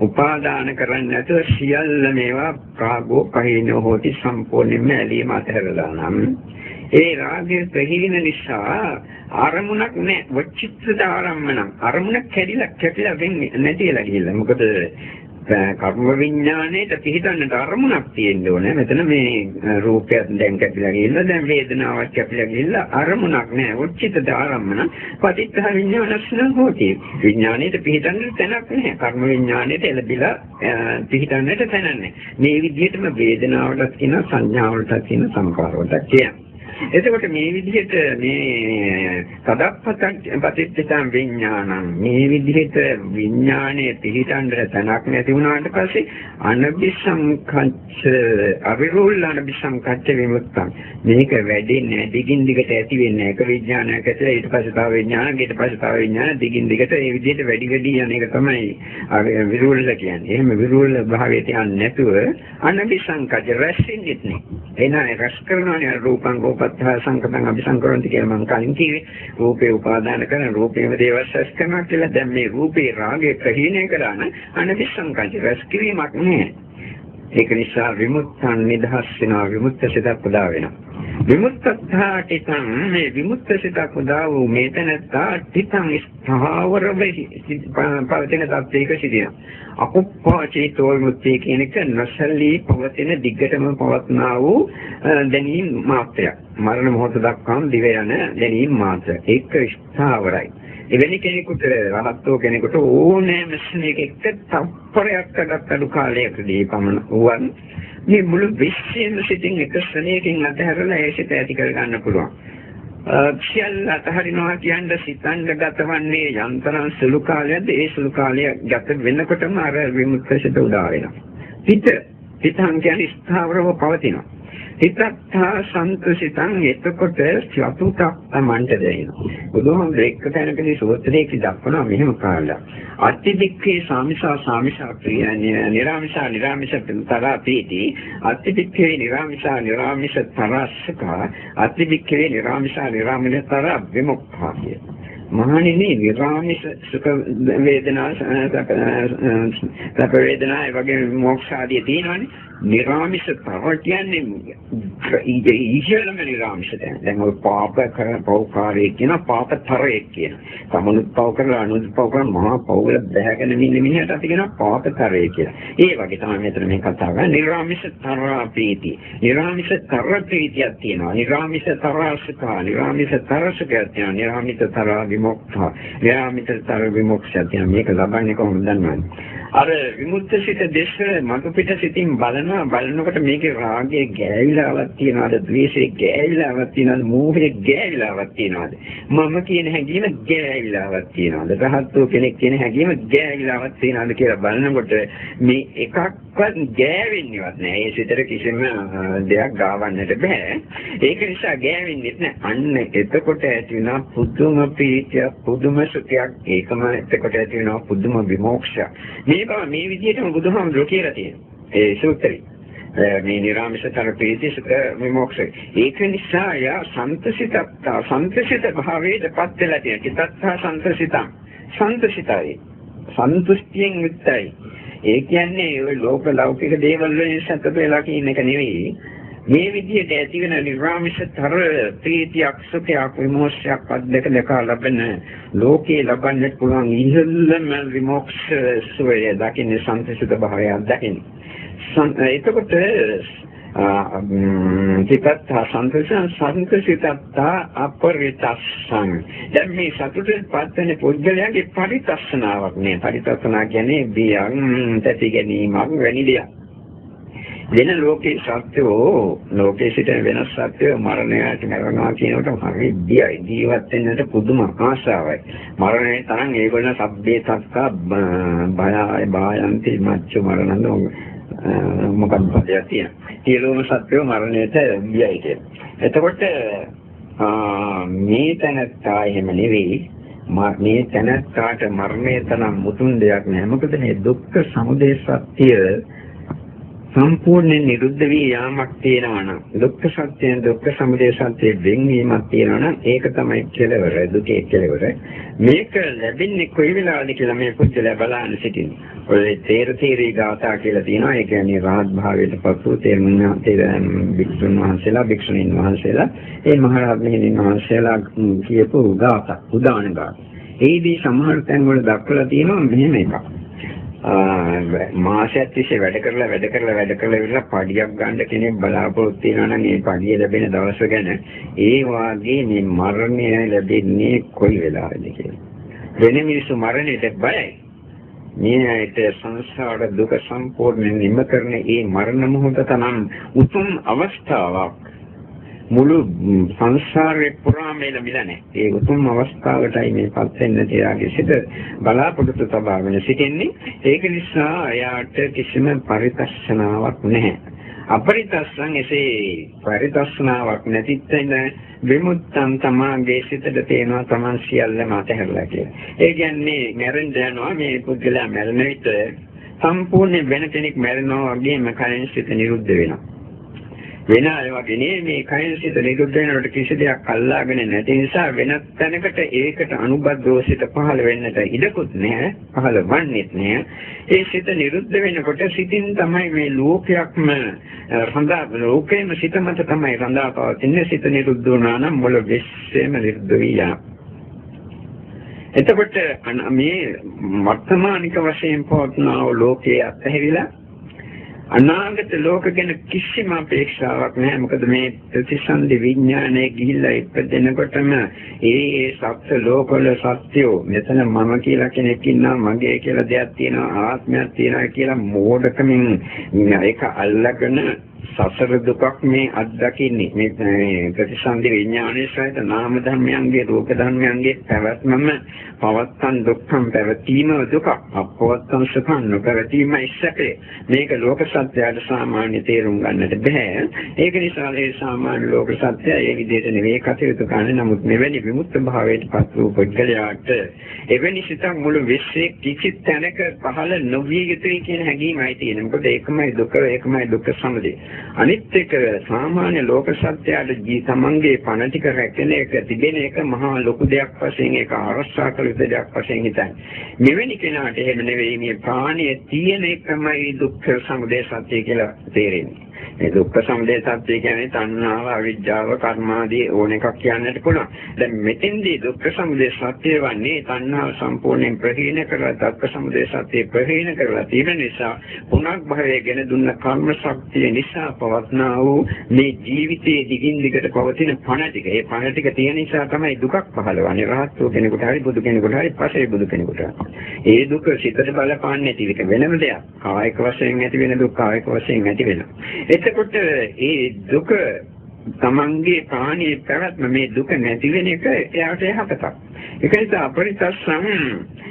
Speaker 1: උපාදාන කරන්නේ නැතුව සියල්ල මේවා රාගෝ පහිනෝ හොති සම්පූර්ණයෙන්ම ඇලීම අතහැරලා නම් ඒ රාගය ප්‍රහීන නිසා අරමුණක් නැහැ. වචිත්ත ආරම්මන අරමුණ කැඩිලා කැඩිලා වෙන්නේ නැතිලා ගිහිල්ලා. මොකද කර්ම විඥාණයට පිහිටන්නට අරමුණක් තියෙන්න ඕනේ. මෙතන මේ රූපයක් දැන් කැපිලා ගිහිල්ලා දැන් වේදනාවක් කැපිලා ගිහිල්ලා අරමුණක් නෑ. උච්චිත ආරම්මන පටිච්ච විඥානස්න හොති. විඥාණයට පිහිටන්නට තැනක් නෑ. කර්ම විඥාණයට එළබිලා පිහිටන්නට තැනක් නෑ. මේ විදිහටම වේදනාවටත් කියන සංඥාවලටත් කියන සංකාරවලටත් කියනවා. එතකොට මේ විදිහට මේ සදප්පතං පටිච්චසම් විඥානං මේ විදිහට විඥානයේ පිළිතන්දර තැනක් නැති වුණාට පස්සේ අනබිසංකච්ඡ අවිරුල් අනබිසංකච්ඡ විමුක්තං මේක වැඩින්නේ දිගින් දිගට ඇති වෙන්නේ එක විඥානයක් ඇතුළේ ඊට පස්සේ තව විඥානයක් ඊට පස්සේ තව විඥාන දිගින් දිගට ඒ විදිහට වැඩි වැඩි යන එක තමයි විරුල් කියන්නේ. එහෙම විරුල් භාවයට යන්නේ නැතුව අනබිසංකච්ඡ රැස්ින්නෙත් නේ. එනයි රැස් කරනවානේ රූපං රූප සත්‍ය සංකතං අபிසංකරන්ති කියලා මම කලින් කිව්වේ. රූපේ උපාදාන කරන රූපේම දේවල් සැස් කරනවා කියලා. දැන් මේ රූපේ රාගය ප්‍රහීණය කළා නම් අනවිසංකල්ප රැස් කිරීමක් නෑ ඒක නිසා විමුක්තන් නිදහස් වෙනවා විමුක්ත සිතක් උදා වෙනවා. විමුක්තත්ථාටිතං මේ විමුක්ත සිතක් උදා වූ මේතනත්තා ටිතං ස්ථාවර වෙහි පවතින තත්ත්වයක සිටිනවා. අකුප්පා චේතෝ විමුක්තිය කියන එක නොසලී පවතින දිග්ගටම පවත්නා වූ දැනීම් මාත්‍රයක්. මරණ මොහොත දක්වාම දිව යන දැනීම් මාත්‍ර ඒක ස්ථාවරයි. එවැනි කෙනෙකුට රහත්ෝ කෙනෙකුට ඕනෑම ස්නේක එක්ක තප්පරයක් අඩක් අඩු කාලයකදී පමණ වුවන් මේ මුළු විශ්වයේම සිටින් එක ස්නේකකින් අතහැරලා ඒ සිත ඇති කර ගන්න පුළුවන්. සියල්ල අතහරිනවා කියන සිතන්න ගතවන්නේ යන්තරන් සුළු කාලයක්ද ඒ සුළු කාලය ගත වෙනකොටම අර විමුක්තසිත උදා වෙනවා. පිට පිටං කියන්නේ ස්ථාවරව පවතිනවා. හිතත්තා සන්තුසිතං එතකොට චතුතක් තමන්ට දැනෙනවා. බුදුහාමුදුර එක්ක තැනකදී සූත්‍රයේක දක්වනවා මෙහෙම කාලයක්. අත්තිදික්ඛේ සාමිසා සාමිසා ප්‍රියන්නේ නිරාමිසා නිරාමිස තරා පීති අත්තිදික්ඛේ නිරාමිසා නිරාමිස තරස්සක අත්තිදික්ඛේ නිරාමිසා නිරාමිස තරා විමුක්ඛා කියනවා. මහණෙනි විරාමිස සුඛ වේදනා සැප වේදනා ඒ වගේ මොක්ෂ ආදී තියෙනවානේ නිරාමිස තව කියන්නේ ඉහළම නිරාමිස දැන් දැන් ඔය පාප කරන පෞකාරයේ කියන පාපතරයේ කියන සමනුත් පව කරලා අනුත් පව කරන මහා පවුල බැහැගෙන ඉන්න මිනිහට අපි කියන පාපතරයේ කියලා. ඒ වගේ තමයි මෙතන මේ කතාව කරන්නේ නිරාමිස තරා ප්‍රීති. නිරාමිස තර ප්‍රීතියක් තියෙනවා. නිරාමිස තරසක නිරාමිස තරසක තියෙනවා. නිරාමිස තර විමුක්ඛ. නිරාමිස තර විමුක්ඛ තියෙනවා. මේක ලබන්නේ කොහොමද දන්නවද? අර විමුක්ත සිත දෙස මතු පිට සිතින් බලනවා බලනකොට මේකේ රාගයේ ගෑවිලාවක් තියනවාද ද්වේෂයේ ගෑවිලාවක් තියනවාද මෝහයේ ගෑවිලාවක් තියනවාද මම කියන හැඟීම ගෑවිලාවක් තියනවාද රහත්තු කෙනෙක් කියන හැඟීම ගෑවිලාවක් තියනවාද කියලා බලනකොට මේ එකක්වත් ගෑවෙන්නේවත් නෑ ඒ සිතට කිසිම දෙයක් ගාවන්නට බෑ ඒක නිසා ගෑවෙන්නේ නෑ අන්න එතකොට ඇති වෙන පුදුම ප්‍රීතිය පුදුම සුඛයක් ඒකම එතකොට ඇති වෙන පුදුම විමෝක්ෂයක් මේ බව මේ විදිහටම බුදුහාමුදුරුවෝ කියලා තියෙනවා. ඒ සූත්‍රේ. මේ නිර්ාමිෂතර ප්‍රීතිසක විමෝක්ෂය. ඒක නිසා යා සන්තසිතක් සන්තසිත භාවයටපත් වෙලා තියෙන. චිත්තත්තා සන්තසිතං. සන්තසිතයි. සන්තුෂ්ටියෙන් යුක්තයි. ඒ කියන්නේ ඔය ලෝක ලෞකික දේවල් වලින් සතුට වෙලා කියන එක නෙවෙයි. මේ විදිහට ඇති වෙන නිර්වාමිෂතර ප්‍රීතියක් සුඛයක් විමෝක්ෂයක් අධ්‍යක දෙක ලැබෙන ලෝකේ ලබන්නට පුළුවන් ඉහළම විමෝක්ෂ සුවය දකින්න සන්තසුද භාවය දකින්න. එතකොට චිතත් සන්තසං සන්තසිතත් අපරිතස්සං. දැන් මේ සතුටෙන් පත්වෙන පුද්ගලයාගේ පරිතස්සනාවක් නේ. පරිතස්සනා කියන්නේ බියන් තැති ගැනීමක් වැනි දෙයක්. වෙන ලෝකේ සත්‍යෝ ලෝකේ සිට වෙනස් සත්‍යෝ මරණයට මරනවා කියනකොට හරි බියයි ජීවත් වෙන්නට පුදුම ආශාවයි මරණය තරම් ඒගොල්ලෝ සබ්බේ සත්තා බයයි බයන්ති මච්චු මරණන මොකක්ද පදයක් තියෙන. සියලුම සත්‍යෝ මරණයට බියයි කියන. එතකොට මේ තැනත්තා එහෙම නෙවෙයි මේ තැනත්තාට මරණය තරම් මුතුන් දෙයක් නෑ. මොකද මේ දුක්ඛ සමුදය සත්‍ය සම්පූර්ණයෙන් නිරුද්ධ වී යාමක් තියෙනවා නම් දුක්ඛ සත්‍යයෙන් දුක්ඛ සමුදය සත්‍යයෙන් වෙන්වීමක් තියෙනවා නම් ඒක තමයි කෙලවර දුකේ කෙලවර. මේක ලැබෙන්නේ කොයි වෙලාවද කියලා මේ පුද්ගලයා බලන්න සිටින්නේ. ඔය තේර තේරී ගාථා කියලා තියෙනවා. ඒ කියන්නේ රහත් භාවයට පසු තේරුම් තේර භික්ෂුන් වහන්සේලා භික්ෂුණීන් වහන්සේලා ඒ මහරහත් මෙහෙණින් වහන්සේලා කියපු ගාථා උදාන ගාථා. ඒදී සමහර තැන් වල දක්වලා තියෙනවා මෙහෙම එකක්. මාසයක් තිස්සේ වැඩ කරලා වැඩ කරලා වැඩ කරලා ඉවරලා පඩියක් ගන්න කෙනෙක් බලාපොරොත්තු වෙනවා නම් ඒ පඩිය ලැබෙන දවස ගැන ඒ වාගේ මේ මරණය ලැබෙන්නේ කොයි වෙලාවෙද කියලා. වෙන මිනිස්සු මරණයට බයයි. මේ ඇයිට සංසාර දුක සම්පූර්ණයෙන් නිම කරන ඒ මරණ මොහොත තමයි උතුම් අවස්ථාවක්. මුළු සංසාරේ පුරාම ලැබිලානේ. ඒ උතුම් අවස්ථාවටයි මේ පත් වෙන්න තියාගේ සිට බලාපොරොත්තු තබාගෙන සිටින්නේ. ඒක නිසා එයාට කිසිම පරිතස්සනාවක් නැහැ. අපරිතස්සන් එසේ පරිතස්සනාවක් නැතිවෙන විමුක්තං තමාගේ සිතට තේනවා තමන් සියල්ලම අතහැරලා කියලා. ඒ කියන්නේ මැරෙන්න යනවා මේ පුද්ගලයා මැරෙන විට සම්පූර්ණ වෙන කෙනෙක් මැරෙනවා වගේම කයෙන් සිත නිරුද්ධ වෙනවා. වෙන අය වගේ නේ මේ කයින් සිත නිරුද්ධ වෙනකොට කිසි දෙයක් අල්ලාගෙන නැති නිසා වෙනත් තැනකට ඒකට අනුබද්ධව සිත පහළ වෙන්නට ඉඩකුත් නැහැ පහළ වන්නේත් නැහැ. ඒ සිත නිරුද්ධ වෙනකොට සිතින් තමයි මේ ලෝකයක්ම රඳා ලෝකයේම සිත මත තමයි රඳා පවතින්නේ. සිත නිරුද්ධ වුණා නම් මොළ විශ්වයම නිරුද්ධ වියා එතකොට මේ වර්තමානික වශයෙන් පවත්නා ලෝකයේ අත්හැරිලා අනාගත ලෝක ගැන කිසිම අපේක්ෂාවක් නැහැ. මොකද මේ ප්‍රතිසන්දි විඥානයේ ගිහිල්ලා ඉපදෙනකොටම ඒ ඒ සත්‍ය ලෝකවල සත්‍යෝ මෙතන මම කියලා කෙනෙක් ඉන්නවා මගේ කියලා දෙයක් තියෙනවා ආත්මයක් තියෙනවා කියලා මෝඩකමින් ඒක අල්ලගෙන සසර දුකක් මේ අත්දකින්නේ මේ ප්‍රතිසන්දි විඥානයේ සහිත නාම ධර්මයන්ගේ රූප ධර්මයන්ගේ පැවැත්මම පවත්තන් දුක්ඛම් පැවතීම දුක අපවත්තන් සුඛං නොපැවතීමයි සැපේ මේක ලෝක සත්‍යයට සාමාන්‍ය තේරුම් ගන්නට බෑ. ඒක නිසා ඒ සාමාන්‍ය ලෝක සත්‍යය ඒ විදිහට නෙවෙයි කටයුතු කරන්නේ. නමුත් මෙවැනි විමුක්ත භාවයට පත් වූ පුද්ගලයාට එවැනි සිතක් මුළු විශ්වයේ කිසි තැනක පහළ නොවිය යුතුයි කියන හැඟීමයි තියෙන්නේ. මොකද ඒකමයි දුක ඒකමයි දුක්ඛ සමුදය. අනිත් එක සාමාන්‍ය ලෝක සත්‍යයට ජී තමන්ගේ පණ ටික රැකෙන එක තිබෙන එක මහා ලොකු දෙයක් වශයෙන් ඒක ආරක්ෂා කළ යුතු දෙයක් වශයෙන් හිතන්නේ. මෙවැනි කෙනාට එහෙම නෙවෙයි මේ ප්‍රාණිය තියෙන එකමයි දුක්ඛ සමුදය සත්‍ය කියලා තේරෙන්නේ. මේ දුක්ඛ සමුදය සත්‍ය කියන්නේ තණ්හාව, අවිජ්ජාව, කර්මාදී ඕන එකක් කියන්නට පුළුවන්. දැන් මෙතෙන්දී දුක්ඛ සමුදය සත්‍ය වන්නේ තණ්හාව සම්පූර්ණයෙන් ප්‍රහීන කරලා දුක්ඛ සමුදය සත්‍ය ප්‍රහීන කරලා තියෙන නිසා පුනක් ගෙන දුන්න කර්ම ශක්තිය නිසා පවත්නා වූ මේ ජීවිතයේ දිගින් දිගට පවතින පණ ටික. ඒ පණ ටික තියෙන නිසා තමයි දුකක් පහළවන්නේ. රහත් වූ කෙනෙකුට හරි බුදු කෙනෙකුට හරි පසේ බුදු කෙනෙකුට. ඒ දුක සිතට බලපාන්නේ නැති එක වෙනම දෙයක්. කායික වශයෙන් ඇති වෙන දුක් කායික වශයෙන් ඇති වෙනවා. එතකොට ඒ දුක තමන්ගේ ප්‍රාණයේ පැවැත්ම මේ දුක නැති වෙන එක එයාට යහපතක්. ඒක නිසා අපරිත්‍ස්සම්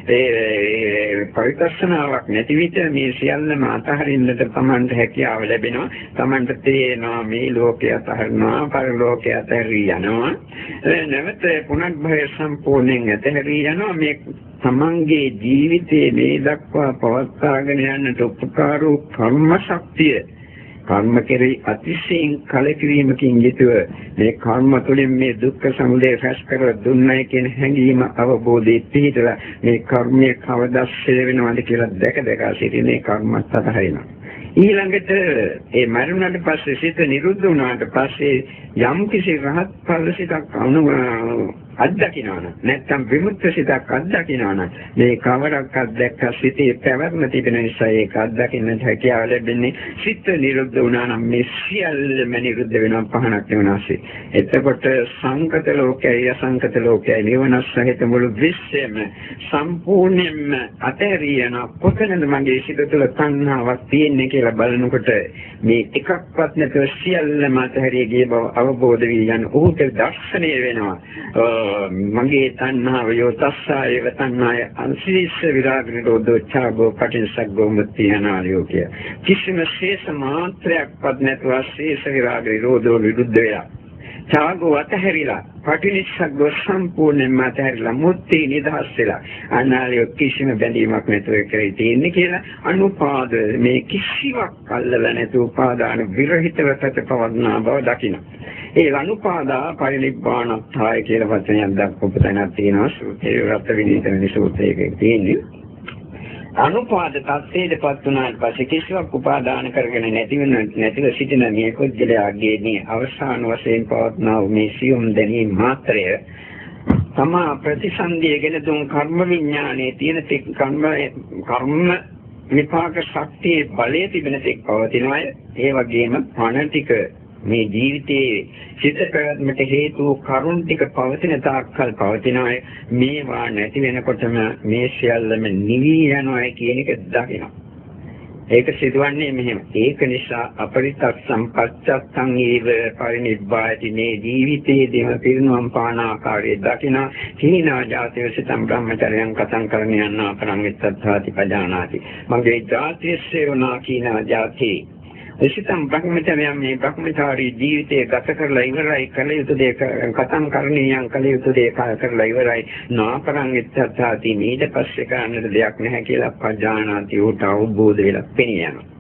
Speaker 1: ඒ පරිත්‍ස්සනාවක් නැති විට මේ සියල්ලම අතහරින්නට තමන්ට හැකියාව ලැබෙනවා. තමන්ට තේනවා මේ ලෝකය අතහරිනවා, පරලෝකය අතහැරී යනවා. නැවත පුනර්භය සම්පූර්ණයෙන් අතහැරී යනවා මේ තමන්ගේ ජීවිතයේ මේ දක්වා පවත්වාගෙන යන්නට උපකාර වූ කර්ම ශක්තිය කර්ම කෙරෙහි අතිශයින් කලකිරීමකින් යුතුව මේ කර්ම තුළින් මේ දුක්ඛ සමුදය රැස් කර දුන්නයි කියන හැඟීම අවබෝධයේ පිහිටලා මේ කර්මයේ කවදා ශේ වෙනවද කියලා දැක දැක සිටිනේ කර්මත් අතහරිනවා. ඊළඟට ඒ මරුණාට පස්සේ සිත නිරුද්ධ වුණාට පස්සේ යම් කිසි රහත් ඵල සිතක් අනු අත්දකින්නවනම් නැත්නම් විමුක්ත සිතක් අත්දකින්නවනම් මේ කවරක් අත්දැක්ක සිතේ පැවැත්ම තිබෙන නිසා ඒක අත්දකින්නට හැකියාව ලැබෙන්නේ සිත නිරුද්ධ වුණා නම් මේ සියල්ලම නිරුද්ධ වෙනවා පහනක් වෙනවාසි. එතකොට සංකත ලෝකයයි අසංකත ලෝකයයි නිවන සහිත මුළු විශ්වයම සම්පූර්ණයෙන්ම අතහැරියන කොතනද මගේ සිත තුළ තණ්හාවක් තියෙන්නේ කියලා බලනකොට මේ එකක්වත් නැතුව සියල්ලම අතහැරිය ගිය බව අවබෝධ වී යන උහුට දර්ශනය වෙනවා. මගේ තණ්හාව යෝ තස්සායව තණ්හාය අංශීස්ස විරාග නිරෝධෝ ඡාගෝ පටිසග්ගෝ මුත්‍ති අනාලියෝ කිය. කිසිම ශේෂ මාත්‍රයක්වත් නැතුව ශේෂ විරාග නිරෝධෝ විරුද්ධ වෙලා. ඡාගෝ අතහැරිලා පටිනිස්සග්ගෝ සම්පූර්ණයෙන්ම අතහැරිලා මුත්‍ති නිදහස් වෙලා. අනාලිය කිසිම බැඳීමක් නැතුව කරේ තියෙන්නේ කියලා අනුපාද මේ කිසිවක් අල්ලලා නැතුව උපාදාන විරහිතව පැතපවන්නා බව දකිනවා. ඒ අනුපාදා පරිනිබ්බානත්ථාය කියලා වචනයක් දක්වපු තැනක් තියෙනවා සූත්‍රයේ රත් විනීතන සූත්‍රයේ තියෙන්නේ අනුපාද තත්ත්වයටපත් වුණාට පස්සේ කිසිවක් උපාදාන කරගෙන නැති වෙන නැතිව සිටින මේ කුජලයාගේ මේ අවසාන වශයෙන් පවත්නා මේ සියුම් දැනීම මාත්‍රය තමා ප්‍රතිසන්දියගෙන දුන් කර්ම විඥානයේ තියෙන තෙක් කර්ම කර්ම විපාක ශක්තියේ බලය තිබෙන තෙක් පවතිනවා ඒ වගේම පණ ටික මේ ජීවිතයේ සිත පැවැත්මට හේතු කරුණ ටික පවතින තාක්කල් පවතිනවා මේවා නැති වෙනකොටම මේ සියල්ලම නිවි යනවා කියන එක දකිනවා. ඒක සිදුවන්නේ මෙහෙම. ඒක නිසා අපරිතක් සම්පච්චත්තං ඒව පරිනිබ්බායති. මේ ජීවිතයේදීම පිරිනුවම් පාන ආකාරයේ දකිනා කීනා ජාතිය සිතම් බ්‍රහ්මචර්යයන් කතං කරණ යනවා කරන් එත්තත්වාති පජානාති. මගේ ජාතිය සේවනා කීනා ජාතිය එසිතම් බ්‍රහ්මචර්යයන් මේ බ්‍රහ්මචාරී ජීවිතය ගත කරලා ඉවරයි කළ යුතු දේ කතම් කරණීයන් කළ යුතු දේ කරලා ඉවරයි. නාපරං ඉත්තත්තාති. ඊට පස්සේ කරන්නට දෙයක් නැහැ කියලා පජානාති උට අවබෝධ වෙලා පෙනියනවා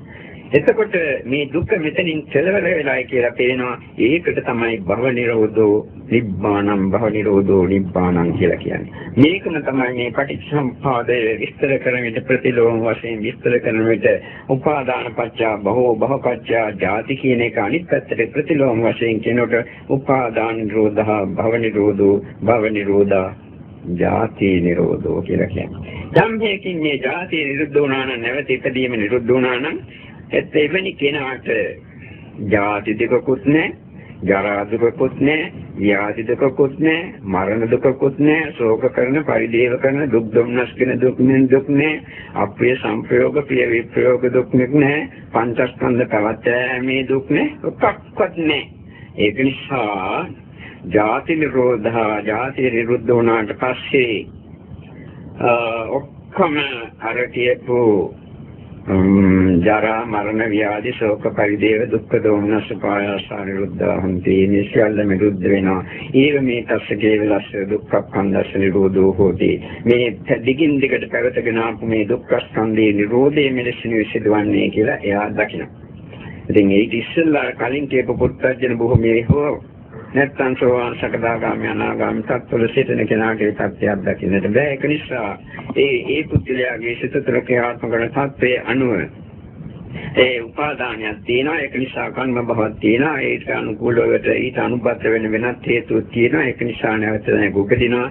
Speaker 1: එතකොට මේ දුක මෙතනින් කෙලවර වෙලායි කියලා පේනවා. ඒකට තමයි භව නිරෝධෝ නිබ්බාණං භව නිරෝධෝ නිබ්බාණං කියලා කියන්නේ. මේකම තමයි මේ පටිච්චසමුප්පාදය විස්තර කරන විට ප්‍රතිලෝම වශයෙන් විස්තර කරන විට උපාදාන පත්‍ය බහෝ භව පත්‍ය ජාති කියන එක අනිත් පැත්තට ප්‍රතිලෝම වශයෙන් කියනකොට උපාදාන නිරෝධහ භව නිරෝධෝ භව නිරෝධා ජාති නිරෝධෝ කියලා කියන්නේ. යම් හේකින් මේ ජාති නිරුද්ධ වුණා නම් නැවත ඉපදීම නිරුද්ධ වුණා නම් ඒත් එවැනි කෙනාට ජාති දෙකකුත් නැහැ, ජරා දුකකුත් නැහැ, ව්‍යාධි දුකකුත් නැහැ, මරණ දුකකුත් නැහැ, ශෝක කරන, පරිදේව කරන, දුක් දුම්නස් කියන දුක් නෙන් දුක් නැහැ, අප්‍රිය සංප්‍රයෝග, ප්‍රිය විප්‍රයෝග දුක් නැහැ, පංචස්කන්ධ පැවැත්මේ දුක් නැහැ, ඔක්කොක්වත් නැහැ. ඒක නිසා ජාති නිරෝධා, ජාති නිරුද්ධ වුණාට පස්සේ ඔක්කොම අර කියපු ජරා මරණ ව්‍යාධි ශෝක පරිදේව දුක්ඛ දෝමනස් පායාසාර රුද්ධාහන්ති නිශ්චල්ල නිරුද්ධ වෙනවා ඊව මේ තස්ස කේවලස්ස දුක්ඛ කන්දස්ස නිරෝධෝ හෝති මේ දිගින් දිගට පැවතගෙන ආපු මේ දුක්ඛ ස්කන්ධේ නිරෝධයේ මෙලෙසින් විසිදවන්නේ කියලා එයා දකිනවා. ඉතින් ඒක ඉස්සෙල්ලා කලින් කියපු පුත්තජන බොහොමේ හෝ නැත්තම් සෝවාන් සකදාගාමී අනාගාමී තත්ත්වවල සිටින කෙනාගේ තත්ත්වයක් දකින්නට බෑ. ඒක නිසා ඒ ඒ පුද්ගලයාගේ සිත තුළ ක්‍රියාත්මක කරන තත්ත්වයේ අනුව ඒ උපාදානයක් තියෙනවා. ඒක නිසා කර්ම භවක් තියෙනවා. ඒට අනුකූලවට ඊට අනුබද්ධ වෙන වෙනත් හේතුත් තියෙනවා. ඒක නිසා නැවත දැන් උපදිනවා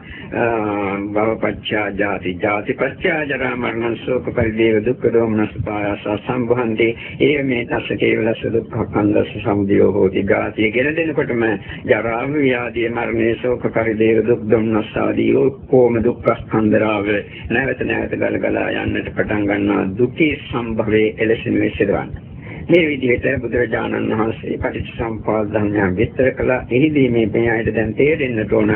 Speaker 1: භවපච්චා ජාති. ජාතිපච්චා ජරා මරණ ශෝක පරිදේව දුක්ඛ දෝමනස් පායස සම්භවන්ති ඒ මේ තස්ස කේවලස දුක්ඛ කන්දස සමුදයෝ හෝති. ගාතිය කියන දෙනකොටම ජරා ව්‍යාධි මරණේ ශෝක පරිදේව දුක් දෝමනස් ආදී කොම දුක්ඛ ස්කන්ධරාව නැවත නැවත ගලගලා යන්නට පටන් ගන්නවා දුකේ සම්භවයේ එලෙසින් විශ්දවන්නේ මේ විදිහට බුදුරජාණන් වහන්සේ පටිච්චසමුප්පාද ධර්මයන් විස්තර කළා. එහිදී මේ මේ ආයත දැන් තේරෙන්නට ඕන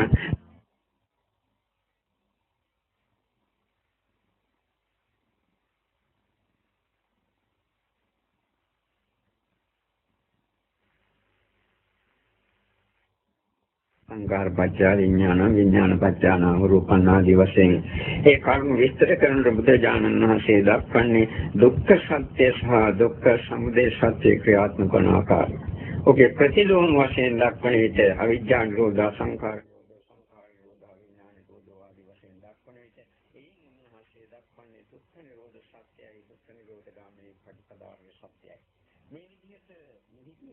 Speaker 1: සංකාර පත්‍ය විඥාන විඥාන පත්‍ය නාම රූපං ආදී වශයෙන් ඒ කරුණු විස්තර කරන බුදුජානන් වහන්සේ දක්වන්නේ දුක්ඛ සත්‍ය සහ දුක්ඛ සමුදය සත්‍ය ක්‍රියාත්මක වන ආකාරය. ඔකේ ප්‍රතිලෝම වශයෙන් දක්වන විට අවිජ්ජා නිරෝධ සංකාර මේ විදිහට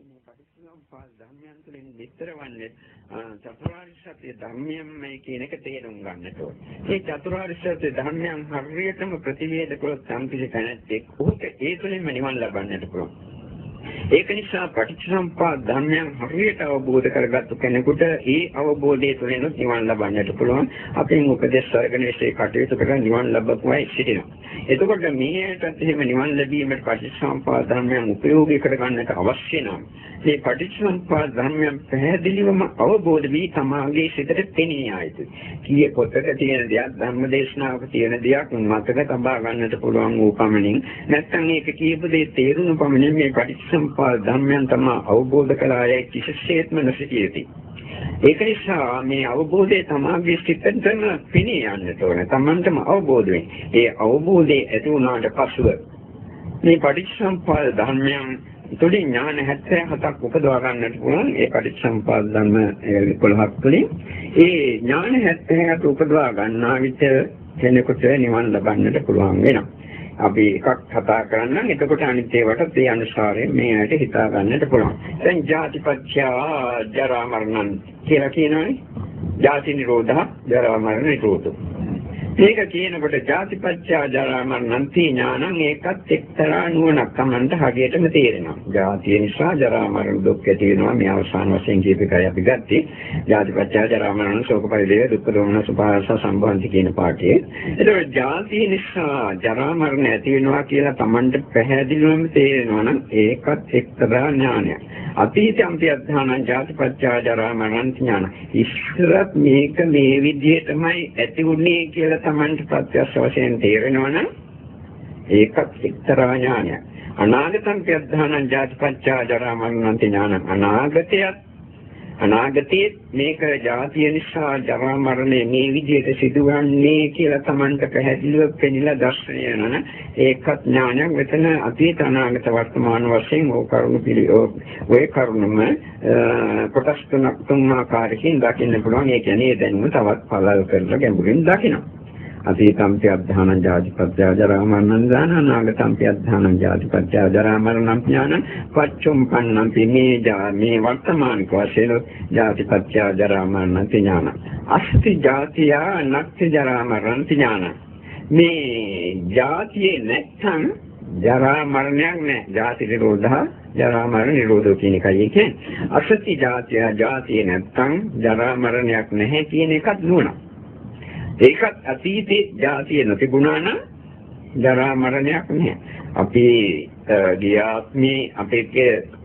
Speaker 1: මේ පටිච්චසමුප්පාද ධර්මයන් තුළින් විස්තර වන්නේ චතුරාර්ය සත්‍ය ධර්මයන්මයි කියන එක තේරුම් ගන්නට ඕනේ. මේ චතුරාර්ය සත්‍ය ධර්මයන් හරියටම ප්‍රතිවේධ කළොත් සම්පිලි කෙනෙක් ඔහුට ඒ තුළින්ම නිවන් ලබන්නට පුළුවන්. ඒක නිසා පටිච්චසමුප්පාද ධර්මයන් හරියට අවබෝධ කරගත්තු කෙනෙකුට ඒ අවබෝධය තුළින් නිවන් ලබන්නට පුළුවන්. අපෙන් උපදෙස් අරගෙන ඒ කටයුතු කරලා නිවන් ලබපුවයි සිටිනවා. එතකොට මේකටත් එහෙම නිවන් ලැබීමට පටිච්චසමුප්පාද ධර්මයන් උපයෝගී කරගන්නට අවශ්‍ය නම් මේ පටිච්චසමුප්පාද ධර්මයන් පැහැදිලිවම අවබෝධ වී තමාගේ සිතට පෙනී ආයුතු. කීය පොතක තියෙන දෙයක් ධර්මදේශනාවක තියෙන දෙයක් මතක තබා ගන්නට පුළුවන් වූ පමණින් නැත්නම් ඒක කියපු දේ තේරුණු පමණින් මේ පටිච්චසමුප්පාද ධර්මයන් තම අවබෝධ කළායයි කිසිසේත්ම නොසිතියති. ඒක නිසා මේ අවබෝධය තමාගේ සිතටම පිණී යන්නට ඕන. තමන්ටම අවබෝධ වෙන්නේ. ඒ අවබෝධය ඇති වුණාට පසුව මේ පටිච්චසමුප්පාද ධර්මයන් තුළින් ඥාන 77ක් උපදවා ගන්නට පුළුවන් ඒ පටිච්චසමුපාද ධර්ම 11ක් තුළින් ඒ ඥාන 77 උපදවා ගන්නා විට කෙනෙකුට නිවන් ලබන්නට පුළුවන් වෙනවා. අපි එකක් කතා කරන්නම් එතකොට අනිත් ඒවාට ඒ අනුසාරයෙන් මේ ඇයිට හිතා ගන්නට පුළුවන්. දැන් ජාතිපත්‍ය ජරා මරණන් කියලා කියනවනේ. ජාති නිරෝධ ජරා මරණ නිරෝධ. මේක කියනකොට ජාතිපච්චා ජරා මරණන්ති ඥානං ඒකත් එක්තරා නුවණක් Tamanට හරියටම තේරෙනවා. ජාතිය නිසා ජරා මරණ දුක් ඇති වෙනවා. මේ අවසාන වශයෙන් කියප එකයි අපි ගත්තේ. ජාතිපච්චා ජරා මරණ ශෝක පරිදේව දුක්ඛ දෝමන සුභාස සම්බන්ධි කියන පාඩේ. ඒතකොට ජාතිය නිසා ජරා මරණ ඇති වෙනවා කියලා Tamanට පැහැදිලිවම තේරෙනවා නම් ඒකත් එක්තරා ඥානයක්. අතීතම් පියද්ධානං ජාතිපච්චා ජරා මරණ ඥාන. ඉස්සරත් මේක මේ විදිහටමයි ඇති වුණේ කියලා Tamanට ප්‍රත්‍යක්ෂ වශයෙන් තේරෙනවනම් ඒකත් එක්තරා ඥානයක්. අනාගතම් ප්‍රඥානං ජාතිපච්චා ජරා මරණන්ති ඥාන. අනාගතයත් අනාගතයේ මේක ජාතිය නිසා ජරා මරණය මේ විදිහට සිදුවන්නේ කියලා Tamanට පැහැදිලිව පෙනිලා දර්ශනය යනන ඒකත් ඥානයක් මෙතන අතීත අනාගත වර්තමාන වශයෙන් ඕ කරුණු පිළි ඔය කරුණම කොටස් තුනක් තුන් ආකාරයකින් දකින්න පුළුවන් ඒ කියන්නේ දැනුම තවත් පළල් කරලා ගැඹුරින් දකිනවා අතීතම්පි අධධානං ජාතිපත්‍ය ජරා මරණං දාන අනාගතම්පි අධධානං ජාතිපත්‍ය ජරා මරණං ඥාන පච්චුම්පන්නං මේ මේ වර්තමානික වශයෙන් ජාතිපත්‍ය ජරා මරණං ඥාන අස්ති ජාතියා නක්ති ජරා මරණං ඥාන මේ ජාතියේ නැත්නම් ජරා මරණයක් නැහැ ජාති නිරෝධා ජරා මරණ නිරෝධෝ කියන එකයි කියන්නේ. අසති ජාතිය ජාතිය නැත්තම් ජරා මරණයක් නැහැ කියන එකත් නුවණ. ඒකත් අතීතේ ජාතිය නොතිබුණා නම් ජරා මරණයක් නැහැ. අපි ගියාත්මේ අපිට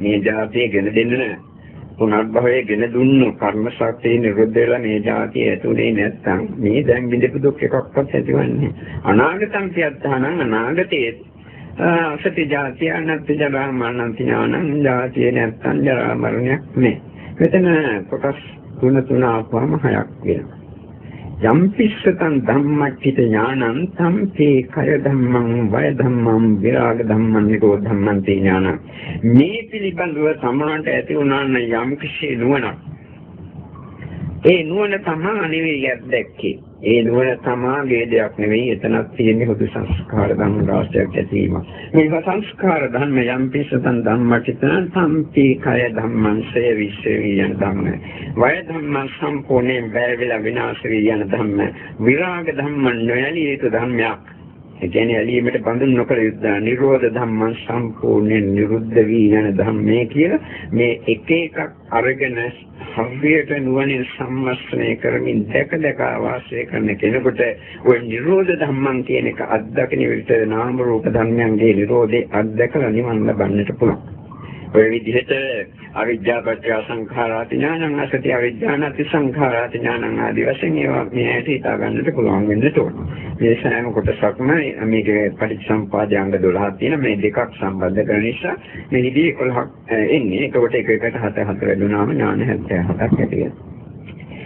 Speaker 1: මේ ජාතිය ගෙන දෙන්න පුනර්භවයේ ගෙන දුන්නු. කර්ම ශක්තිය නිරුද්ධ වෙලා මේ ජාතිය ඇතුලේ නැත්තම් මේ දැන් විඳපු දුක් එකක්වත් ඇතිවන්නේ අනාගතම් කියත්තානම් අනාගතයේ අසති ජාතිය අනත්ති ජරා මරණ ඥානං ජාතිය නැත්තම් ජරා මරණයක් නෑ. මෙතන කොටස් තුන තුන ආපුවම හයක් වෙනවා. යම් පිස්සතං ධම්මච්චිත ඥානං සම්පේ කය ධම්මං වය ධම්මං විරාග ධම්මං නිරෝධ ධම්මං තේ ඥානං. මේ පිළිබඳව සමානට ඇති වුණා නම් යම් කිසි නුවණක්. ඒ නුවණ තමයි නෙවෙයි දැක්කේ ඒ නුවණ තමාගේ දෙයක් නෙවෙයි එතනක් තියෙන්නේ හුදු සංස්කාර ධර්ම රාශියක් ඇතිවීම. මේක සංස්කාර ධර්ම යම් පිසතන් ධම්මචිතන සම්පී කය ධම්මං සේ විශ්වීයන ධම්ම. වය ධම්මං සම්පූර්ණයෙන් වැරවිලා විනාශ වී යන ධම්ම. විරාග ධම්මං නොයලී යුතු ධර්මයක්. ඒ කියන්නේ ඇලීමට බඳුන් නොකළ යුද්ධ නිරෝධ ධම්මං සම්පූර්ණයෙන් නිරුද්ධ වී යන ධම්මේ කියලා මේ එක එකක් අරගෙන හම්බියට නුවණින් සම්මස්නය කරමින් දැක දැක වාසය කරන කෙනෙකුට ওই නිරෝධ ධම්මං කියන එක අත්දකින විට නාම රූප ධර්මයන්ගේ නිරෝධේ අත්දකලා නිවන් ලබන්නට පුළුවන්. ඔය විදිහට අවිද්‍යා පත්‍ය සංඛාරාති ඥානං අසති අවිද්‍යානාති සංඛාරාති ඥානං ආදී වශයෙන් ඒවා මේ ඇට හිතා ගන්නට පුළුවන් වෙන්න ඕන. මේ සෑම කොටසක්ම මේකේ පටිච්චසම්පාදය අංග 12ක් තියෙන මේ දෙකක් සම්බන්ධ කරන නිසා මෙහිදී 11ක් එන්නේ. ඒකට එක එකට හත හත වැඩුණාම ඥාන 77ක් ඇති වෙනවා.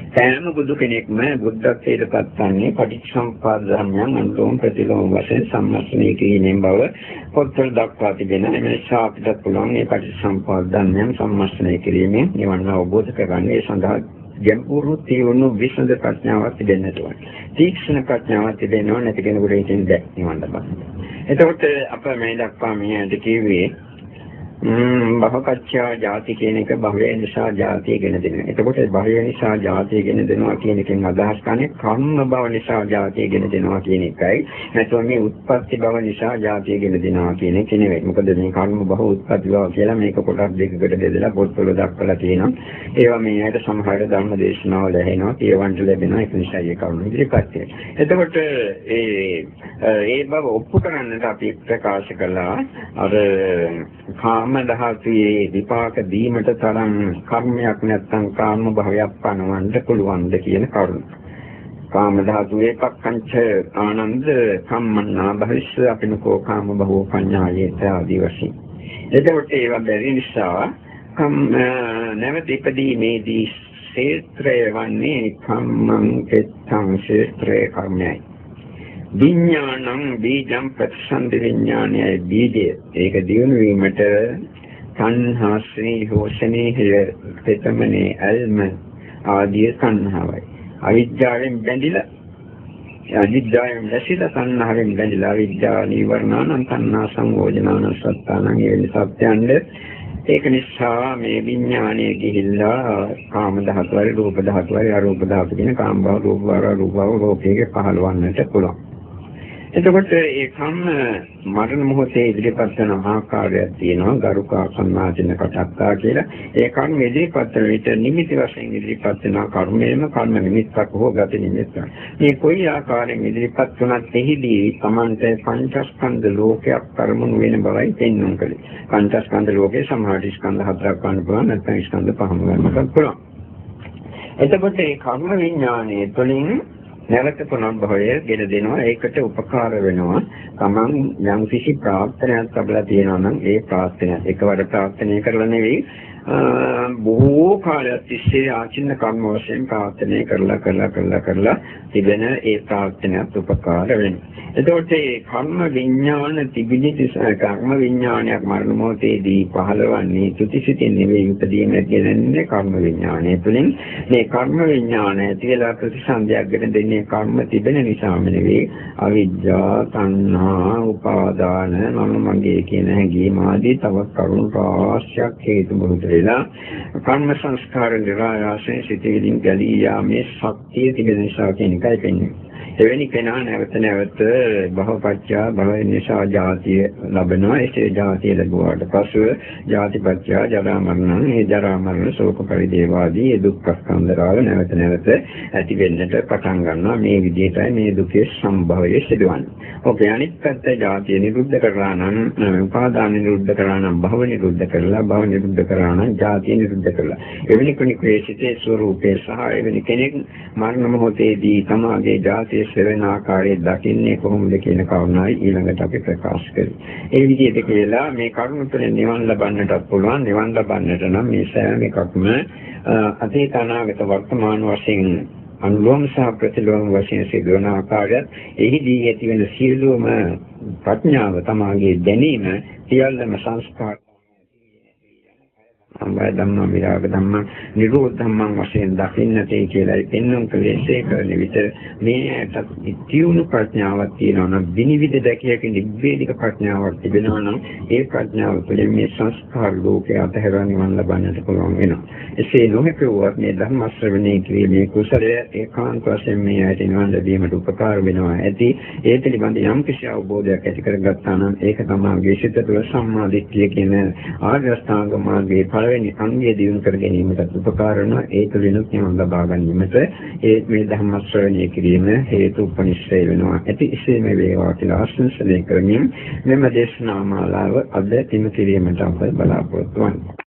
Speaker 1: සෑම බුදු කෙනෙක්ම බුද්ධත්වයට පත්වන්නේ පටිච්චසමුප්පාද ධර්මයන් අනුලෝම ප්‍රතිලෝම වශයෙන් සම්මස්නය කිරීමෙන් බව පොත්වල දක්වා තිබෙන නිසා අපිට පුළුවන් මේ පටිච්චසමුප්පාද ධර්මයන් සම්මස්නය කිරීමෙන් නිවන අවබෝධ කරගන්න ඒ සඳහා ගැඹුරු තියුණු විසඳ ප්‍රඥාවක් තිබෙන්නට ඕන. තීක්ෂණ ප්‍රඥාවක් තිබෙනව නැති කෙනෙකුට ඉතින් දැක් නිවන් ලබන්න. එතකොට අප මේ දක්වා මේ ඇද කිව්වේ භවපච්චා ಜಾති කියන එක භවය නිසා ಜಾතිය ගෙන දෙනවා. එතකොට භවය නිසා ಜಾතිය ගෙන දෙනවා කියන එකෙන් අදහස් කරන්නේ කර්ම භව නිසා ಜಾතිය ගෙන දෙනවා කියන එකයි. නැත්නම් මේ උත්පත්ති භව නිසා ಜಾතිය ගෙන දෙනවා කියන එක නෙවෙයි. මොකද මේ කර්ම භව උත්පත්ති භව කියලා මේක කොටස් දෙකකට බෙදලා පොත්වල දක්වලා තියෙනවා. ඒවා මේ ඇයිට සමහර ධර්ම දේශනාවල ඇහෙනවා. ඒවන්ට ලැබෙනවා ඒක නිසා ඒ කරුණ ඉදිරිපත් වෙනවා. එතකොට ඒ ඒ භව ඔප්පු කරන්නට අපි ප්‍රකාශ කළා අර කාම කාම ධාතුවේ විපාක දීමට තරම් කර්මයක් නැත්නම් කාම භවයක් පනවන්න පුළුවන්ද කියන කරුණ. කාම ධාතුවේ පක්ඛංච ආනන්ද කම්මන්නා භවිස්ස අපිනකෝ කාම භවෝ පඤ්ඤායේත ආදී වශයෙන්. එතකොට ඒවා බැරි නිසා කම් නැවත ඉපදීමේදී ක්ෂේත්‍රය වන්නේ කම්මං කෙත්තං ක්ෂේත්‍රේ කර්මයයි. විඥානං බීජං ප්‍රතිසන්දි විඥානයයි බීජය. ඒක දිනු වීමට සංහාස්‍රී හෝෂණේ හිතමනේ අල්ම ආදී සංහාවයි. අවිද්‍යාවෙන් බැඳිලා අවිද්‍යාවෙන් දැසිලා සංහාවෙන් බැඳිලා අවිද්‍යාව නිවර්ණානං තණ්හා සංයෝජනාන සත්තානං ඒ සත්‍යයන්ද ඒක නිසා මේ විඥානය ගිහිල්ලා කාම ධාතු වල රූප ධාතු වල අරූප ධාතු කියන කාම භව රූප භව රූප භව රූපයේ පහළවන්නට පුළුවන්. එතකොට ඒ කම්ම මරණ මොහොතේ ඉදිරිපත් කරන ආකාරයක් තියෙනවා ගරුකා සම්මාදින කටක්කා කියලා. ඒ කර්ම ඉදිරිපත් කරන විට නිමිති වශයෙන් ඉදිරිපත් වෙන කර්මයේම කර්ම නිමිත්තක් හෝ ගති නිමිත්තක්. මේ කොයි ආකාරයෙන් ඉදිරිපත් වුණත් එහිදී Tamante පංචස්කන්ධ ලෝකයක් කර්මණු වෙන බවයි පෙන්වන්න කලේ. පංචස්කන්ධ ලෝකේ සමහර ස්කන්ධ හතරක් ගන්න පුළුවන් නැත්නම් ස්කන්ධ පහම ගන්නත් පුළුවන්. එතකොට මේ කර්ම විඥානයේ තුළින් නැවත පුනර්භවය ගෙන දෙනවා. ඒකට උපකාර වෙනවා. තමන් යම් කිසි ප්‍රාර්ථනයක් ලැබලා තියෙනවා නම් ඒ ප්‍රාර්ථනය එකවර ප්‍රාර්ථනා කරලා නෙවෙයි. බොහෝ කාලයක් තිස්සේ ආචින්න කර්ම වශයෙන් ප්‍රාර්ථනා කරලා කරලා කරලා කරලා තිබෙන ඒ ප්‍රාර්ථනාවත් උපකාර වෙනවා. එතකොට මේ කර්ම විඥාන තිබිලි කර්ම විඥානයක් මරණ මොහොතේදී පහළවන්නේ තුතිසිතින් නෙවෙයි උපදීන කියන්නේ කර්ම විඥානය තුළින් මේ කර්ම විඥානය තියලා ප්‍රතිසන්දියක් ගෙන දෙන්නේ කර්ම තිබෙන නිසාම නෙවෙයි අවිජ්ජා තණ්හා උපාදාන මම මගේ කියන හැඟීම් ආදී තවත් කරුණු රාශියක් හේතු මුහුද වෙලා කර්ම සංස්කාර නිරායාසයෙන් සිටින් ගැලී යාමේ ශක්තිය තිබෙන නිසා කියන එකයි පෙන්වන්නේ. එවැනි කෙනා නැවත නැවත භවපච්චා භව නිසා ජාතිය ලබනවා. ඒ ජාතිය ලැබුවාට පසුව ජාතිපච්චා ජරා මරණ, මේ ජරා මරණ ශෝක පරිදේවාදී ඒ දුක්ඛ ස්කන්ධ රාග නැවත නැවත ඇති වෙන්නට පටන් ගන්නවා. මේ විදිහටයි මේ දුකේ සම්භවය සිදුවන්නේ. ඔකේ අනිත් පැත්ත ජාතිය නිරුද්ධ කරලා නම් උපාදාන නිරුද්ධ කරලා නම් භව නිරුද්ධ කරලා භව නිරුද්ධ කරලා නම් ජාතිය නිරුද්ධ කරලා. එවැනි කෙනෙකුගේ සිතේ ස්වરૂපේ සහ එවැනි කෙනෙක් මරණ මොහොතේදී තමාගේ ජාතිය සෙවෙන ආකාරය දකින්නේ කොහොමද කියන කරුණයි ඊළඟට අපි ප්‍රකාශ කරමු. ඒ විදිහට කියලා මේ කරුණ තුළින් නිවන් ලබන්නටත් පුළුවන්. නිවන් ලබන්නට නම් මේ සෑම එකක්ම අතීත අනාගත වර්තමාන වශයෙන් අනුලෝම සහ ප්‍රතිලෝම වශයෙන් සිදුවන ආකාරයත් එහිදී ඇති වෙන සියලුම ප්‍රඥාව තමාගේ දැනීම සියල්ලම සංස්කාර සම්බය ධම්ම විරාග ධම්ම නිරෝධ ධම්මං වශයෙන් දකින්නතේ කියලායි පෙන්වන කලේශේ කරන විට මේකට තියුණු ප්‍රඥාවක් තියෙනවා නම් විනිවිද දැකියක නිබ්බේධික ප්‍රඥාවක් තිබෙනවා නම් ඒ ප්‍රඥාව තුළින් මේ සංස්කාර ලෝකයේ අතහැර නිවන් ලබන්නට පුළුවන් වෙනවා. එසේ නොහැකුවත් මේ ධර්ම ශ්‍රවණය කිරීමේ කුසලය ඒකාන්ත වශයෙන් මේ ඇයට නිවන් ලැබීමට උපකාර වෙනවා. ඇති ඒ පිළිබඳ යම් කිසි අවබෝධයක් ඇති කරගත්තා නම් ඒක තමයි සිත තුළ සම්මා දිට්ඨිය කියන ආර්ය අෂ්ටාංග මාර්ගයේ පළවෙනි අංගය දිනු කර ගැනීමට උපකාර වන ඒ තුළිනුත් නිවන් ලබා ගැනීමට ඒ මේ ධර්ම ශ්‍රවණය කිරීම හේතු උපනිශ්‍රය වෙනවා. ඇති එසේම වේවා කියලා ආශිර්වාද කරමින් මෙම දේශනා මාලාව අද තිම කිරීමට අප බලාපොරොත්තු වෙනවා.